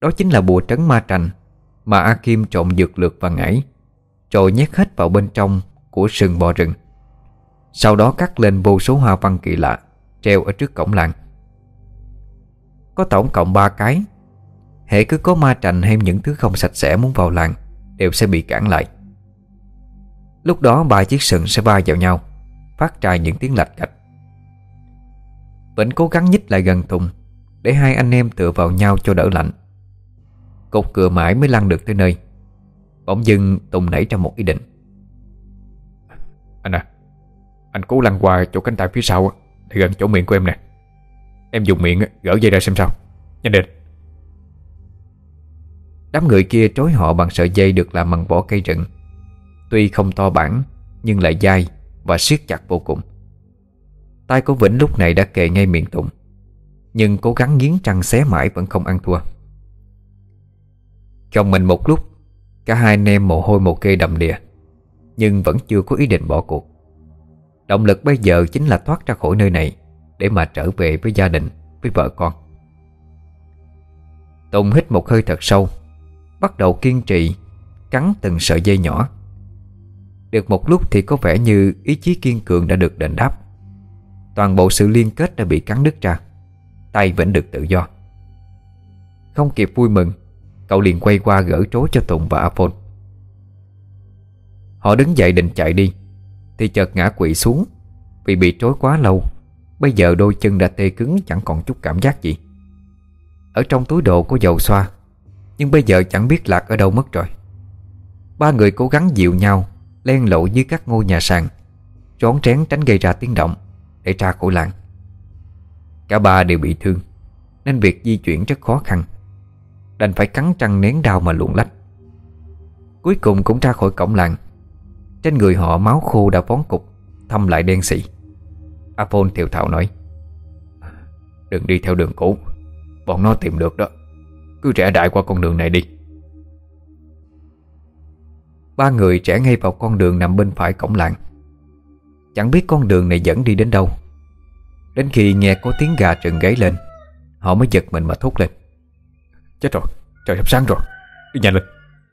Đó chính là bùa trấn ma trành Mà A Kim trộn dược lược và ngải rồi nhét hết vào bên trong Của sừng bò rừng. Sau đó cắt lên vô số hoa văn kỳ lạ, Treo ở trước cổng làng. Có tổng cộng 3 cái. Hệ cứ có ma trành hay những thứ không sạch sẽ muốn vào làng, Đều sẽ bị cản lại. Lúc đó ba chiếc sừng sẽ va vào nhau, Phát ra những tiếng lạch cạch. Vĩnh cố gắng nhích lại gần Tùng Để hai anh em tựa vào nhau cho đỡ lạnh. Cột cửa mãi mới lăn được tới nơi. Bỗng dưng Tùng nảy ra một ý định. Anh à Anh cố lăn qua chỗ cánh tay phía sau Để gần chỗ miệng của em nè. Em dùng miệng gỡ dây ra xem sao. Nhanh lên. Đám người kia trối họ bằng sợi dây được làm bằng vỏ cây rừng. Tuy không to bản, Nhưng lại dai Và siết chặt vô cùng. Tay của Vĩnh lúc này đã kề ngay miệng Tùng, Nhưng cố gắng nghiến răng xé mãi Vẫn không ăn thua. Chồng mình một lúc Cả hai anh em mồ hôi một kê đầm đìa, Nhưng vẫn chưa có ý định bỏ cuộc. Động lực bây giờ chính là thoát ra khỏi nơi này Để mà trở về với gia đình, Với vợ con. Tùng hít một hơi thật sâu, Bắt đầu kiên trì, Cắn từng sợi dây nhỏ. Được một lúc thì có vẻ như Ý chí kiên cường đã được đền đáp. Toàn bộ sự liên kết đã bị cắn đứt ra, Tay vẫn được tự do. Không kịp vui mừng Cậu liền quay qua gỡ trối cho Tùng và Apol Họ đứng dậy định chạy đi, Thì chợt ngã quỵ xuống. Vì bị trối quá lâu, Bây giờ đôi chân đã tê cứng, chẳng còn chút cảm giác gì. Ở trong túi đồ có dầu xoa, Nhưng bây giờ chẳng biết lạc ở đâu mất rồi. Ba người cố gắng dịu nhau, Len lộ dưới các ngôi nhà sàn trốn trén tránh gây ra tiếng động, Để ra khỏi làng. Cả ba đều bị thương, Nên việc di chuyển rất khó khăn. Đành phải cắn trăng nén đau mà luồn lách. Cuối cùng cũng ra khỏi cổng làng. Trên người họ máu khô đã vón cục, Thâm lại đen xị. Apol thiều thảo nói, Đừng đi theo đường cũ, Bọn nó tìm được đó. Cứ rẽ đại qua con đường này đi. Ba người trẻ ngay vào con đường nằm bên phải cổng làng. Chẳng biết con đường này dẫn đi đến đâu. Đến khi nghe có tiếng gà trừng gáy lên, Họ mới giật mình mà thốt lên. Chết rồi, trời sắp sáng rồi. Đi nhanh lên.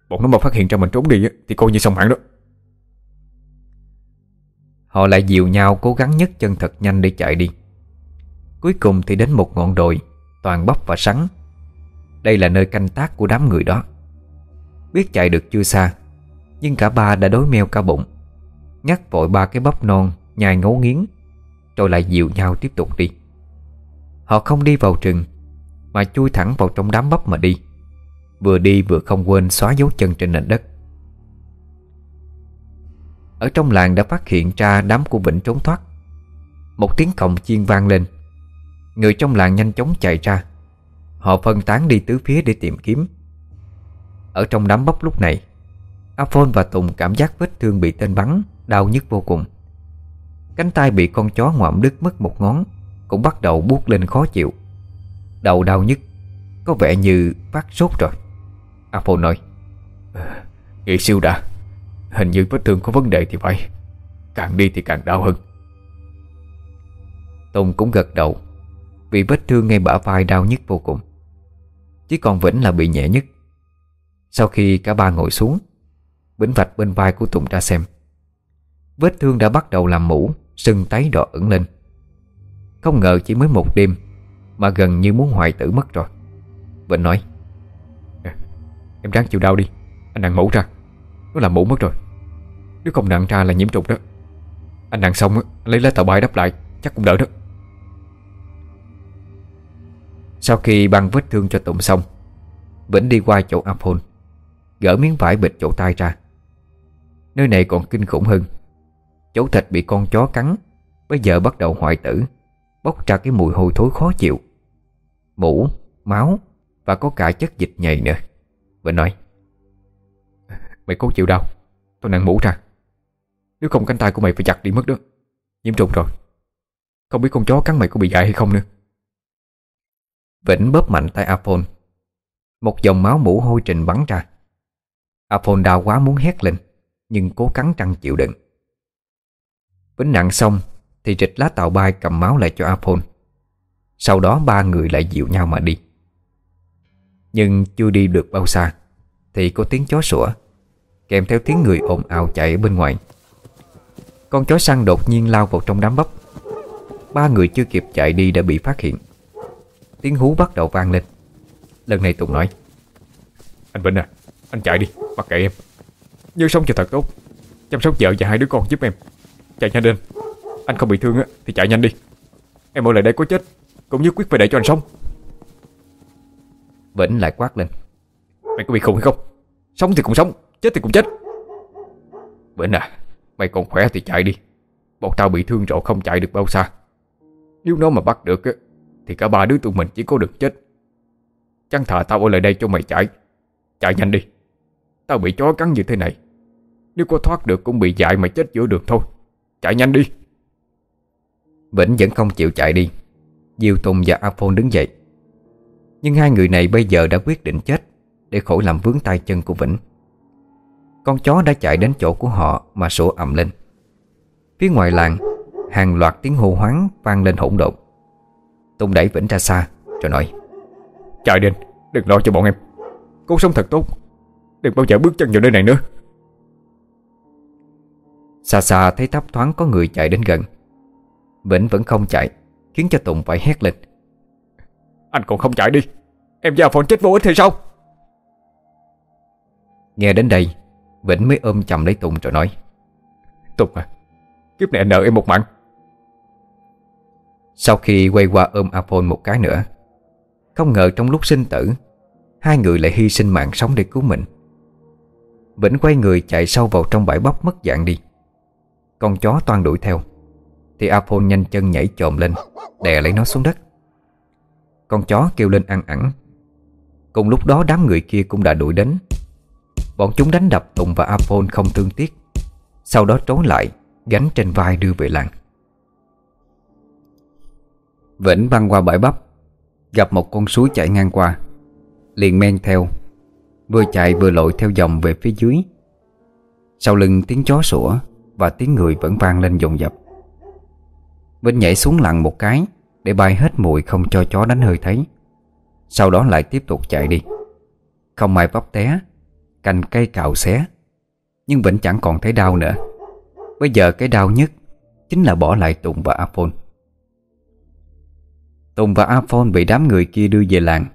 Bọn nó mà phát hiện ra mình trốn đi Thì coi như xong hẳn đó. Họ lại dìu nhau cố gắng nhấc chân thật nhanh để chạy đi. Cuối cùng thì đến một ngọn đồi Toàn bắp và sắn. Đây là nơi canh tác của đám người đó. Biết chạy được chưa xa Nhưng cả ba đã đói meo cả bụng. Nhắc vội ba cái bắp non Nhai ngấu nghiến Rồi lại dìu nhau tiếp tục đi. Họ không đi vào rừng mà chui thẳng vào trong đám bắp mà đi. Vừa đi vừa không quên xóa dấu chân trên nền đất. Ở trong làng đã phát hiện ra đám của Vĩnh trốn thoát. Một tiếng còng chiên vang lên. Người trong làng nhanh chóng chạy ra. Họ phân tán đi tứ phía để tìm kiếm. Ở trong đám bắp lúc này, Aphon và Tùng cảm giác vết thương bị tên bắn, Đau nhức vô cùng. Cánh tay bị con chó ngoạm đứt mất một ngón, Cũng bắt đầu buốt lên khó chịu. Đầu đau nhất, Có vẻ như phát sốt rồi. Apple nói ờ, Nghĩ siêu đã. Hình như vết thương có vấn đề thì phải. Càng đi thì càng đau hơn. Tùng cũng gật đầu Vì vết thương ngay bả vai đau nhất vô cùng. Chỉ còn Vĩnh là bị nhẹ nhất. Sau khi cả ba ngồi xuống Vĩnh vạch bên vai của Tùng ra xem. Vết thương đã bắt đầu làm mũ Sưng tấy đỏ ửng lên. Không ngờ chỉ mới một đêm mà gần như muốn hoại tử mất rồi. Vĩnh nói à, Em ráng chịu đau đi Anh nặng mũ ra Nó làm mũ mất rồi. Nếu không nặng ra là nhiễm trùng đó. Anh nặng xong lấy lá tàu bay đắp lại Chắc cũng đỡ đó. Sau khi băng vết thương cho Tụng xong Vĩnh đi qua chỗ Apol, Gỡ miếng vải bịt chỗ tay ra. Nơi này còn kinh khủng hơn. Chỗ thịt bị con chó cắn Bây giờ bắt đầu hoại tử Bốc ra cái mùi hôi thối khó chịu. Mũ, máu Và có cả chất dịch nhầy nữa. Vĩnh nói Mày cố chịu đau Tôi nặng mũ ra. Nếu không cánh tay của mày phải chặt đi mất đó Nhiễm trùng rồi. Không biết con chó cắn mày có bị dại hay không nữa. Vĩnh bóp mạnh tay Apol. Một dòng máu mũ hôi trình bắn ra. Apol đau quá muốn hét lên Nhưng cố cắn răng chịu đựng. Vĩnh nặng xong Thì rịch lá tàu bay cầm máu lại cho Apol. Sau đó ba người lại dịu nhau mà đi. Nhưng chưa đi được bao xa, Thì có tiếng chó sủa, Kèm theo tiếng người ồn ào chạy ở bên ngoài. Con chó săn đột nhiên lao vào trong đám bắp Ba người chưa kịp chạy đi đã bị phát hiện. Tiếng hú bắt đầu vang lên. Lần này Tùng nói, Anh Vinh à Anh chạy đi, Mặc kệ em. Nhớ sống cho thật tốt, Chăm sóc vợ và hai đứa con giúp em. Chạy nhanh lên, Anh không bị thương á, thì chạy nhanh đi. Em ở lại đây có chết cũng nhất quyết phải để cho anh sống. Vĩnh lại quát lên. Mày có bị khùng hay không? Sống thì cũng sống Chết thì cũng chết. Vĩnh à Mày còn khỏe thì chạy đi. Bọn tao bị thương rồi không chạy được bao xa. Nếu nó mà bắt được Thì cả ba đứa tụi mình chỉ có được chết. Chẳng thà tao ở lại đây cho mày chạy. Chạy nhanh đi. Tao bị chó cắn như thế này. Nếu có thoát được cũng bị dại mà chết giữa đường thôi. Chạy nhanh đi. Vĩnh vẫn không chịu chạy đi Diêu Tùng và Aphon đứng dậy. Nhưng hai người này bây giờ đã quyết định chết Để khỏi làm vướng tay chân của Vĩnh. Con chó đã chạy đến chỗ của họ Mà sủa ầm lên. Phía ngoài làng Hàng loạt tiếng hô hoáng vang lên hỗn độn. Tùng đẩy Vĩnh ra xa Rồi nói Chạy đến Đừng lo cho bọn em. Cố sống thật tốt Đừng bao giờ bước chân vào nơi này nữa. Xa xa thấy thấp thoáng có người chạy đến gần. Vĩnh vẫn không chạy Khiến cho Tùng phải hét lên. Anh còn không chạy đi. Em và Phòn chết vô ích thì sao? Nghe đến đây Vĩnh mới ôm chầm lấy Tùng rồi nói. Tùng à Kiếp này nợ em một mạng. Sau khi quay qua ôm Apol một cái nữa Không ngờ trong lúc sinh tử Hai người lại hy sinh mạng sống để cứu mình. Vĩnh quay người chạy sâu vào trong bãi bắp mất dạng đi. Con chó toan đuổi theo thì Apol nhanh chân nhảy trồm lên, Đè lấy nó xuống đất. Con chó kêu lên ăn ẳng. Cùng lúc đó đám người kia cũng đã đuổi đến. Bọn chúng đánh đập Tùng và Apol không thương tiếc. Sau đó trốn lại, Gánh trên vai đưa về làng. Vĩnh băng qua bãi bắp, Gặp một con suối chạy ngang qua. Liền men theo, Vừa chạy vừa lội theo dòng về phía dưới. Sau lưng tiếng chó sủa Và tiếng người vẫn vang lên dồn dập. Vinh nhảy xuống lặn một cái, Để bay hết mùi không cho chó đánh hơi thấy. Sau đó lại tiếp tục chạy đi. Không may vấp té, Cành cây cào xé. Nhưng Vĩnh chẳng còn thấy đau nữa. Bây giờ cái đau nhất Chính là bỏ lại Tùng và Apol Tùng và Apol bị đám người kia đưa về làng.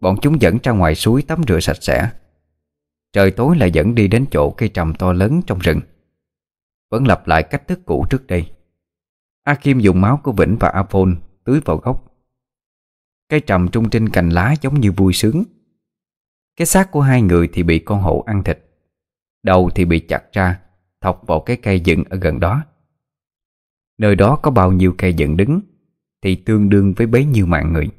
Bọn chúng dẫn ra ngoài suối tắm rửa sạch sẽ. Trời tối lại dẫn đi đến chỗ cây trầm to lớn trong rừng. Vẫn lặp lại cách thức cũ trước đây. A Kim dùng máu của Vĩnh và Aphone tưới vào gốc. Cây trầm trung trên cành lá giống như vui sướng. Cái xác của hai người thì bị con hổ ăn thịt. Đầu thì bị chặt ra, Thọc vào cái cây dựng ở gần đó. Nơi đó có bao nhiêu cây dựng đứng Thì tương đương với bấy nhiêu mạng người.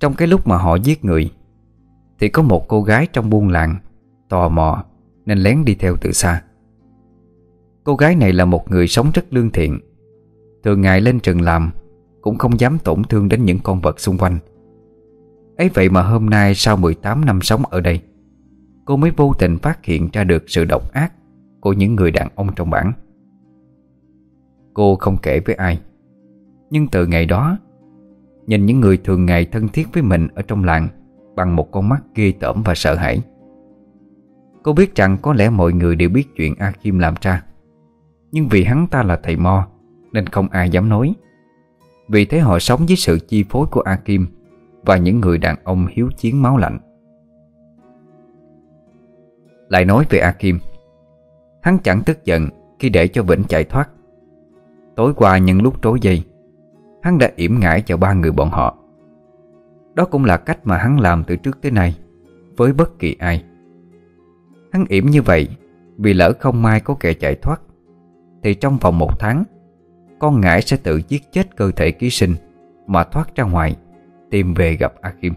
Trong cái lúc mà họ giết người, Thì có một cô gái trong buôn làng Tò mò Nên lén đi theo từ xa. Cô gái này là một người sống rất lương thiện. Thường ngày lên trường làm, Cũng không dám tổn thương đến những con vật xung quanh. Ấy vậy mà hôm nay sau 18 năm sống ở đây, Cô mới vô tình phát hiện ra được sự độc ác Của những người đàn ông trong bản. Cô không kể với ai, Nhưng từ ngày đó, Nhìn những người thường ngày thân thiết với mình Ở trong làng Bằng một con mắt ghê tởm và sợ hãi. Cô biết rằng có lẽ mọi người đều biết chuyện A Kim làm ra. Nhưng vì hắn ta là thầy Mo, Nên không ai dám nói. Vì thế họ sống với sự chi phối của A Kim Và những người đàn ông hiếu chiến máu lạnh. Lại nói về A Kim Hắn chẳng tức giận khi để cho Vĩnh chạy thoát. Tối qua những lúc trối dây, Hắn đã yểm ngãi cho ba người bọn họ. Đó cũng là cách mà hắn làm từ trước tới nay Với bất kỳ ai. Hắn yểm như vậy Vì lỡ không may có kẻ chạy thoát thì trong vòng một tháng, Con ngải sẽ tự giết chết cơ thể ký sinh Mà thoát ra ngoài, Tìm về gặp A Kim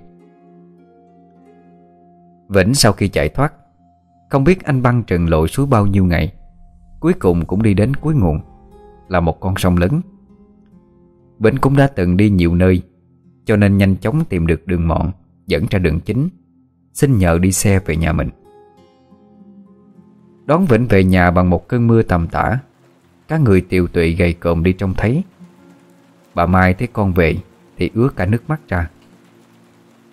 Vĩnh sau khi chạy thoát, Không biết anh băng trần lội suối bao nhiêu ngày, Cuối cùng cũng đi đến cuối nguồn, Là một con sông lớn. Vĩnh cũng đã từng đi nhiều nơi, Cho nên nhanh chóng tìm được đường mòn, Dẫn ra đường chính, Xin nhờ đi xe về nhà mình. Đón Vĩnh về nhà bằng một cơn mưa tầm tã các người tiều tụy gầy cộm đi trông thấy. Bà Mai thấy con về Thì ứa cả nước mắt ra.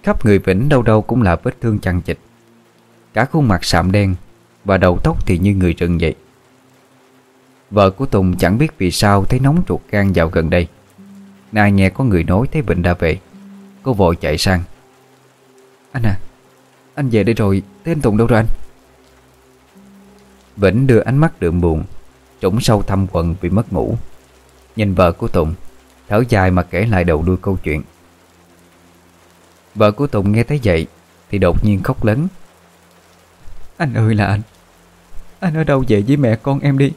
Khắp người Vĩnh đâu đâu cũng là vết thương chằng chịch Cả khuôn mặt sạm đen Và đầu tóc thì như người rừng vậy. Vợ của Tùng chẳng biết vì sao Thấy nóng ruột gan vào gần đây. Nay nghe có người nói thấy Vĩnh đã về. Cô vội chạy sang. Anh à Anh về đây rồi Thế anh Tùng đâu rồi anh? Vĩnh đưa ánh mắt đượm buồn Trũng sâu thăm quần vì mất ngủ. Nhìn vợ của Tùng Thở dài mà kể lại đầu đuôi câu chuyện. Vợ của Tùng nghe thấy vậy Thì đột nhiên khóc lớn. Anh ơi là anh. Anh ở đâu về với mẹ con em đi?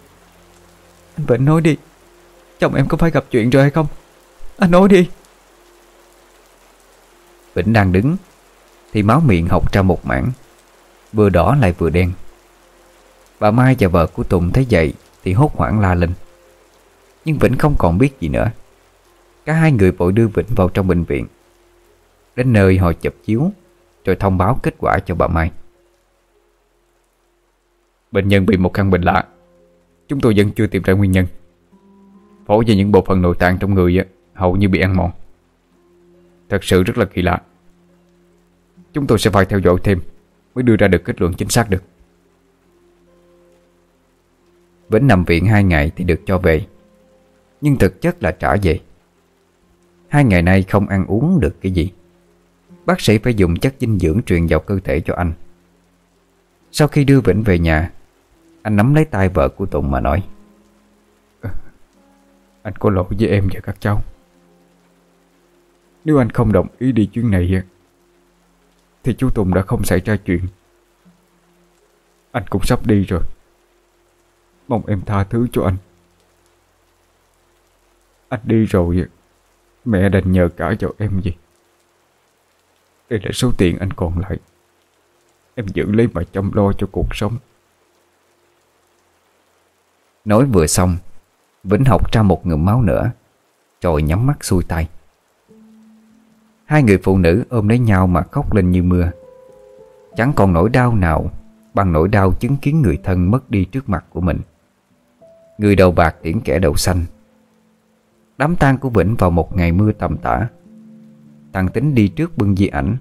Anh Vĩnh nói đi. Chồng em có phải gặp chuyện rồi hay không? Anh nói đi. Vĩnh đang đứng Thì máu miệng học ra một mảng Vừa đỏ lại vừa đen. Bà Mai và vợ của Tùng thấy vậy thì hốt hoảng la lên. Nhưng Vĩnh không còn biết gì nữa. Cả hai người vội đưa Vĩnh vào trong bệnh viện. Đến nơi họ chụp chiếu, Rồi thông báo kết quả cho bà Mai. Bệnh nhân bị một căn bệnh lạ. Chúng tôi vẫn chưa tìm ra nguyên nhân. Phổi và những bộ phận nội tạng trong người Hầu như bị ăn mòn. Thật sự rất là kỳ lạ. Chúng tôi sẽ phải theo dõi thêm Mới đưa ra được kết luận chính xác được. Vĩnh nằm viện hai ngày thì được cho về. Nhưng thực chất là trả về. Hai ngày nay không ăn uống được cái gì. Bác sĩ phải dùng chất dinh dưỡng truyền vào cơ thể cho anh. Sau khi đưa Vĩnh về nhà, Anh nắm lấy tay vợ của Tùng mà nói ờ, Anh có lỗi với em và các cháu. Nếu anh không đồng ý đi chuyến này Thì chú Tùng đã không xảy ra chuyện. Anh cũng sắp đi rồi. Mong em tha thứ cho anh. Anh đi rồi, Mẹ đành nhờ cả vào em gì? Đây là số tiền anh còn lại. Em giữ lấy mà chăm lo cho cuộc sống. Nói vừa xong, Vĩnh học ra một ngụm máu nữa, Rồi nhắm mắt xuôi tay. Hai người phụ nữ ôm lấy nhau mà khóc lên như mưa. Chẳng còn nỗi đau nào Bằng nỗi đau chứng kiến người thân mất đi trước mặt của mình. Người đầu bạc tiễn kẻ đầu xanh. Đám tang của Vĩnh vào một ngày mưa tầm tã. Thằng Tính đi trước bưng di ảnh.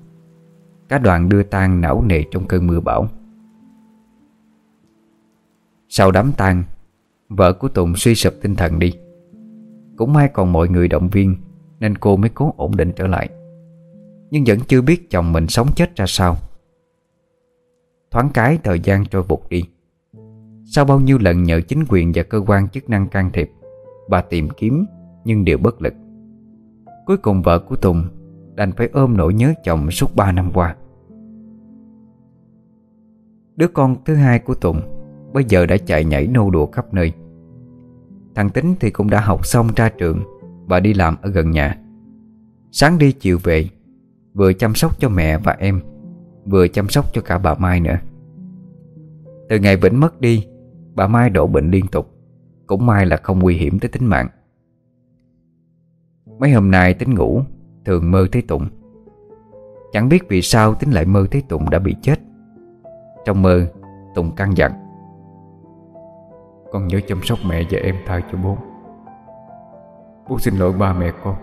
Cả đoàn đưa tang não nề trong cơn mưa bão. Sau đám tang, Vợ của Tùng suy sụp tinh thần đi. Cũng may còn mọi người động viên, Nên cô mới cố ổn định trở lại. Nhưng vẫn chưa biết chồng mình sống chết ra sao. Thoáng cái thời gian trôi vụt đi. Sau bao nhiêu lần nhờ chính quyền và cơ quan chức năng can thiệp, Bà tìm kiếm nhưng đều bất lực. Cuối cùng vợ của Tùng Đành phải ôm nỗi nhớ chồng suốt 3 năm qua. Đứa con thứ hai của Tùng Bây giờ đã chạy nhảy nô đùa khắp nơi. Thằng Tính thì cũng đã học xong ra trường Và đi làm ở gần nhà. Sáng đi chiều về, Vừa chăm sóc cho mẹ và em, Vừa chăm sóc cho cả bà Mai nữa. Từ ngày Vĩnh mất đi Bà Mai đổ bệnh liên tục. Cũng may là không nguy hiểm tới tính mạng. Mấy hôm nay tính ngủ, Thường mơ thấy Tụng. Chẳng biết vì sao tính lại mơ thấy Tụng đã bị chết. Trong mơ, Tụng căng dặn. Con nhớ chăm sóc mẹ và em thai cho bố. Bố xin lỗi ba mẹ con.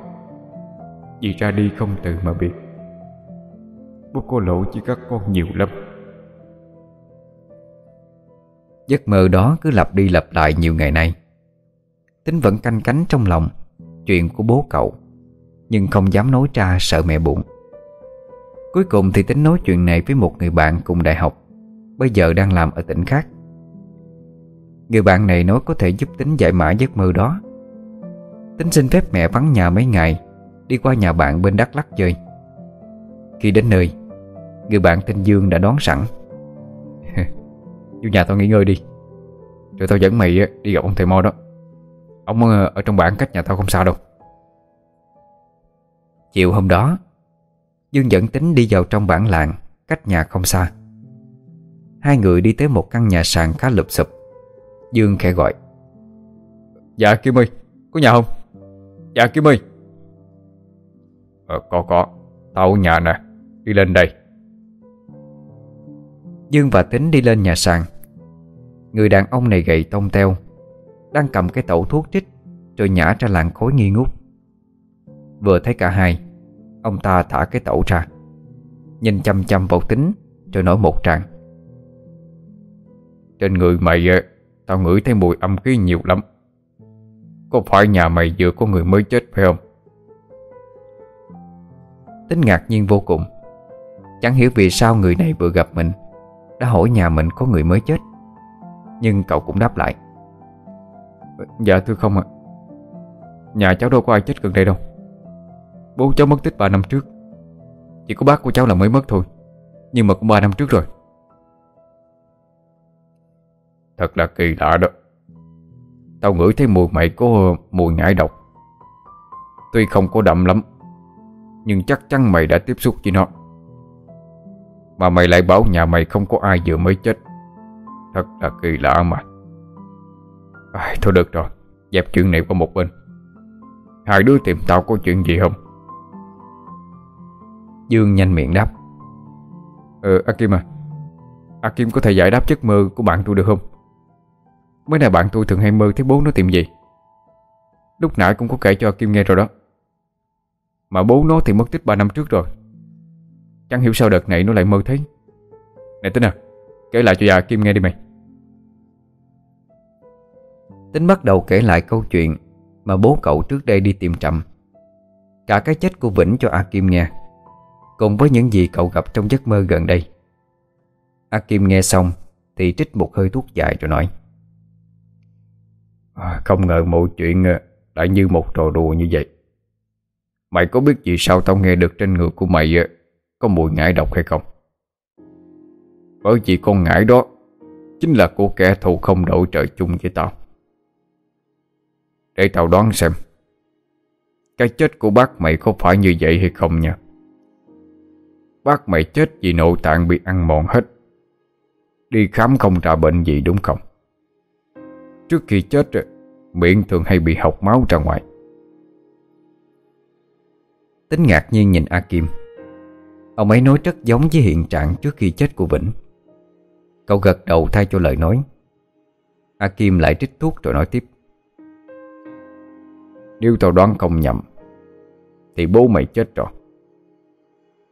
Vì ra đi không từ mà biệt. Bố có lỗi với các con nhiều lắm. Giấc mơ đó cứ lặp đi lặp lại nhiều ngày nay. Tính vẫn canh cánh trong lòng, Chuyện của bố cậu, Nhưng không dám nói ra sợ mẹ buồn. Cuối cùng thì tính nói chuyện này với một người bạn cùng đại học, Bây giờ đang làm ở tỉnh khác. Người bạn này nói có thể giúp tính giải mã giấc mơ đó. Tính xin phép mẹ vắng nhà mấy ngày, Đi qua nhà bạn bên Đắk Lắk chơi. Khi đến nơi, Người bạn tên Dương đã đón sẵn. Vô nhà tao nghỉ ngơi đi. Rồi tao dẫn mày đi gặp ông thầy Mo đó. Ông ờ, ở trong bản cách nhà tao không xa đâu. Chiều hôm đó Dương dẫn tính đi vào trong bản làng Cách nhà không xa. Hai người đi tới một căn nhà sàn khá lụp xụp Dương khẽ gọi. Dạ Kim ơi Có nhà không? Dạ Kim ơi. Ờ có có. Tao ở nhà nè Đi lên đây Dương và Tính đi lên nhà sàn. Người đàn ông này gầy tông teo, Đang cầm cái tẩu thuốc trích Rồi nhả ra làn khối nghi ngút. Vừa thấy cả hai, Ông ta thả cái tẩu ra, Nhìn chăm chăm vào Tính Rồi nói một tràng. Trên người mày Tao ngửi thấy mùi âm khí nhiều lắm. Có phải nhà mày vừa có người mới chết phải không? Tính ngạc nhiên vô cùng, Chẳng hiểu vì sao người này vừa gặp mình. Đã hỏi nhà mình có người mới chết. Nhưng cậu cũng đáp lại. Dạ thưa không ạ. Nhà cháu đâu có ai chết gần đây đâu. Bố cháu mất tích 3 năm trước. Chỉ có bác của cháu là mới mất thôi. Nhưng mà cũng 3 năm trước rồi. Thật là kỳ lạ đó. Tao ngửi thấy mùi mày có mùi ngải độc. Tuy không có đậm lắm, Nhưng chắc chắn mày đã tiếp xúc với nó. Mà mày lại bảo nhà mày không có ai vừa mới chết. Thật là kỳ lạ mà. À, Thôi được rồi Dẹp chuyện này qua một bên. Hai đứa tìm tao có chuyện gì không? Dương nhanh miệng đáp. Ờ Akim à Akim có thể giải đáp giấc mơ của bạn tôi được không? Mới nay bạn tôi thường hay mơ thấy bố nó tìm gì? Lúc nãy cũng có kể cho Akim Kim nghe rồi đó. Mà bố nó thì mất tích 3 năm trước rồi. Chẳng hiểu sao đợt này nó lại mơ thấy. Này tính à Kể lại cho già Kim nghe đi mày. Tính bắt đầu kể lại câu chuyện Mà bố cậu trước đây đi tìm trầm. Cả cái chết của Vĩnh cho A Kim nghe Cùng với những gì cậu gặp trong giấc mơ gần đây. A Kim nghe xong Thì trích một hơi thuốc dài rồi nói à, Không ngờ mọi chuyện à, lại như một trò đùa như vậy. Mày có biết gì sao tao nghe được trên người của mày à, có mùi ngải độc hay không? Bởi vì con ngải đó Chính là của kẻ thù không đội trời chung với tao. Để tao đoán xem, Cái chết của bác mày có phải như vậy hay không nha? Bác mày chết vì nội tạng bị ăn mòn hết. Đi khám không ra bệnh gì đúng không? Trước khi chết, Miệng thường hay bị học máu ra ngoài. Tính ngạc nhiên nhìn A Kim. Ông ấy nói rất giống với hiện trạng trước khi chết của Vĩnh. Cậu gật đầu thay cho lời nói. A Kim lại trích thuốc rồi nói tiếp. Nếu tao đoán không nhầm, Thì bố mày chết rồi.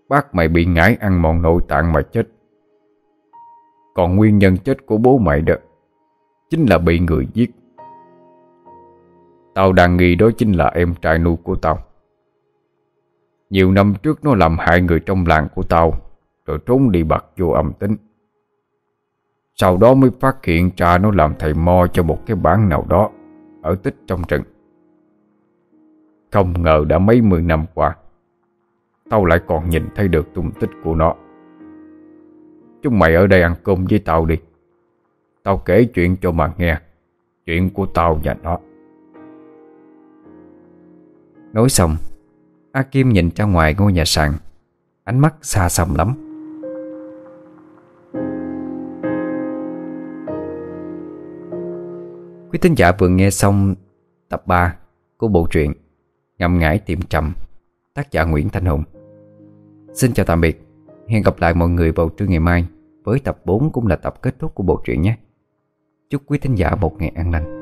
Bác mày bị ngải ăn mòn nội tạng mà chết. Còn nguyên nhân chết của bố mày đó Chính là bị người giết. Tao đang nghi đó chính là em trai nuôi của tao. Nhiều năm trước nó làm hại người trong làng của tao, Rồi trốn đi bạc vô âm tính. Sau đó mới phát hiện ra nó làm thầy mo cho một cái bản nào đó, Ở tích trong rừng. Không ngờ đã mấy mươi năm qua, Tao lại còn nhìn thấy được tung tích của nó. Chúng mày ở đây ăn cơm với tao đi. Tao kể chuyện cho mà nghe, Chuyện của tao và nó. Nói xong A Kim nhìn ra ngoài ngôi nhà sàn. Ánh mắt xa xăm lắm. Quý tín giả vừa nghe xong tập 3 của bộ truyện Ngầm Ngãi tiệm trầm, Tác giả Nguyễn Thanh Hùng. Xin chào tạm biệt. Hẹn gặp lại mọi người vào trưa ngày mai Với tập 4 cũng là tập kết thúc của bộ truyện nhé. Chúc quý thính giả một ngày an lành.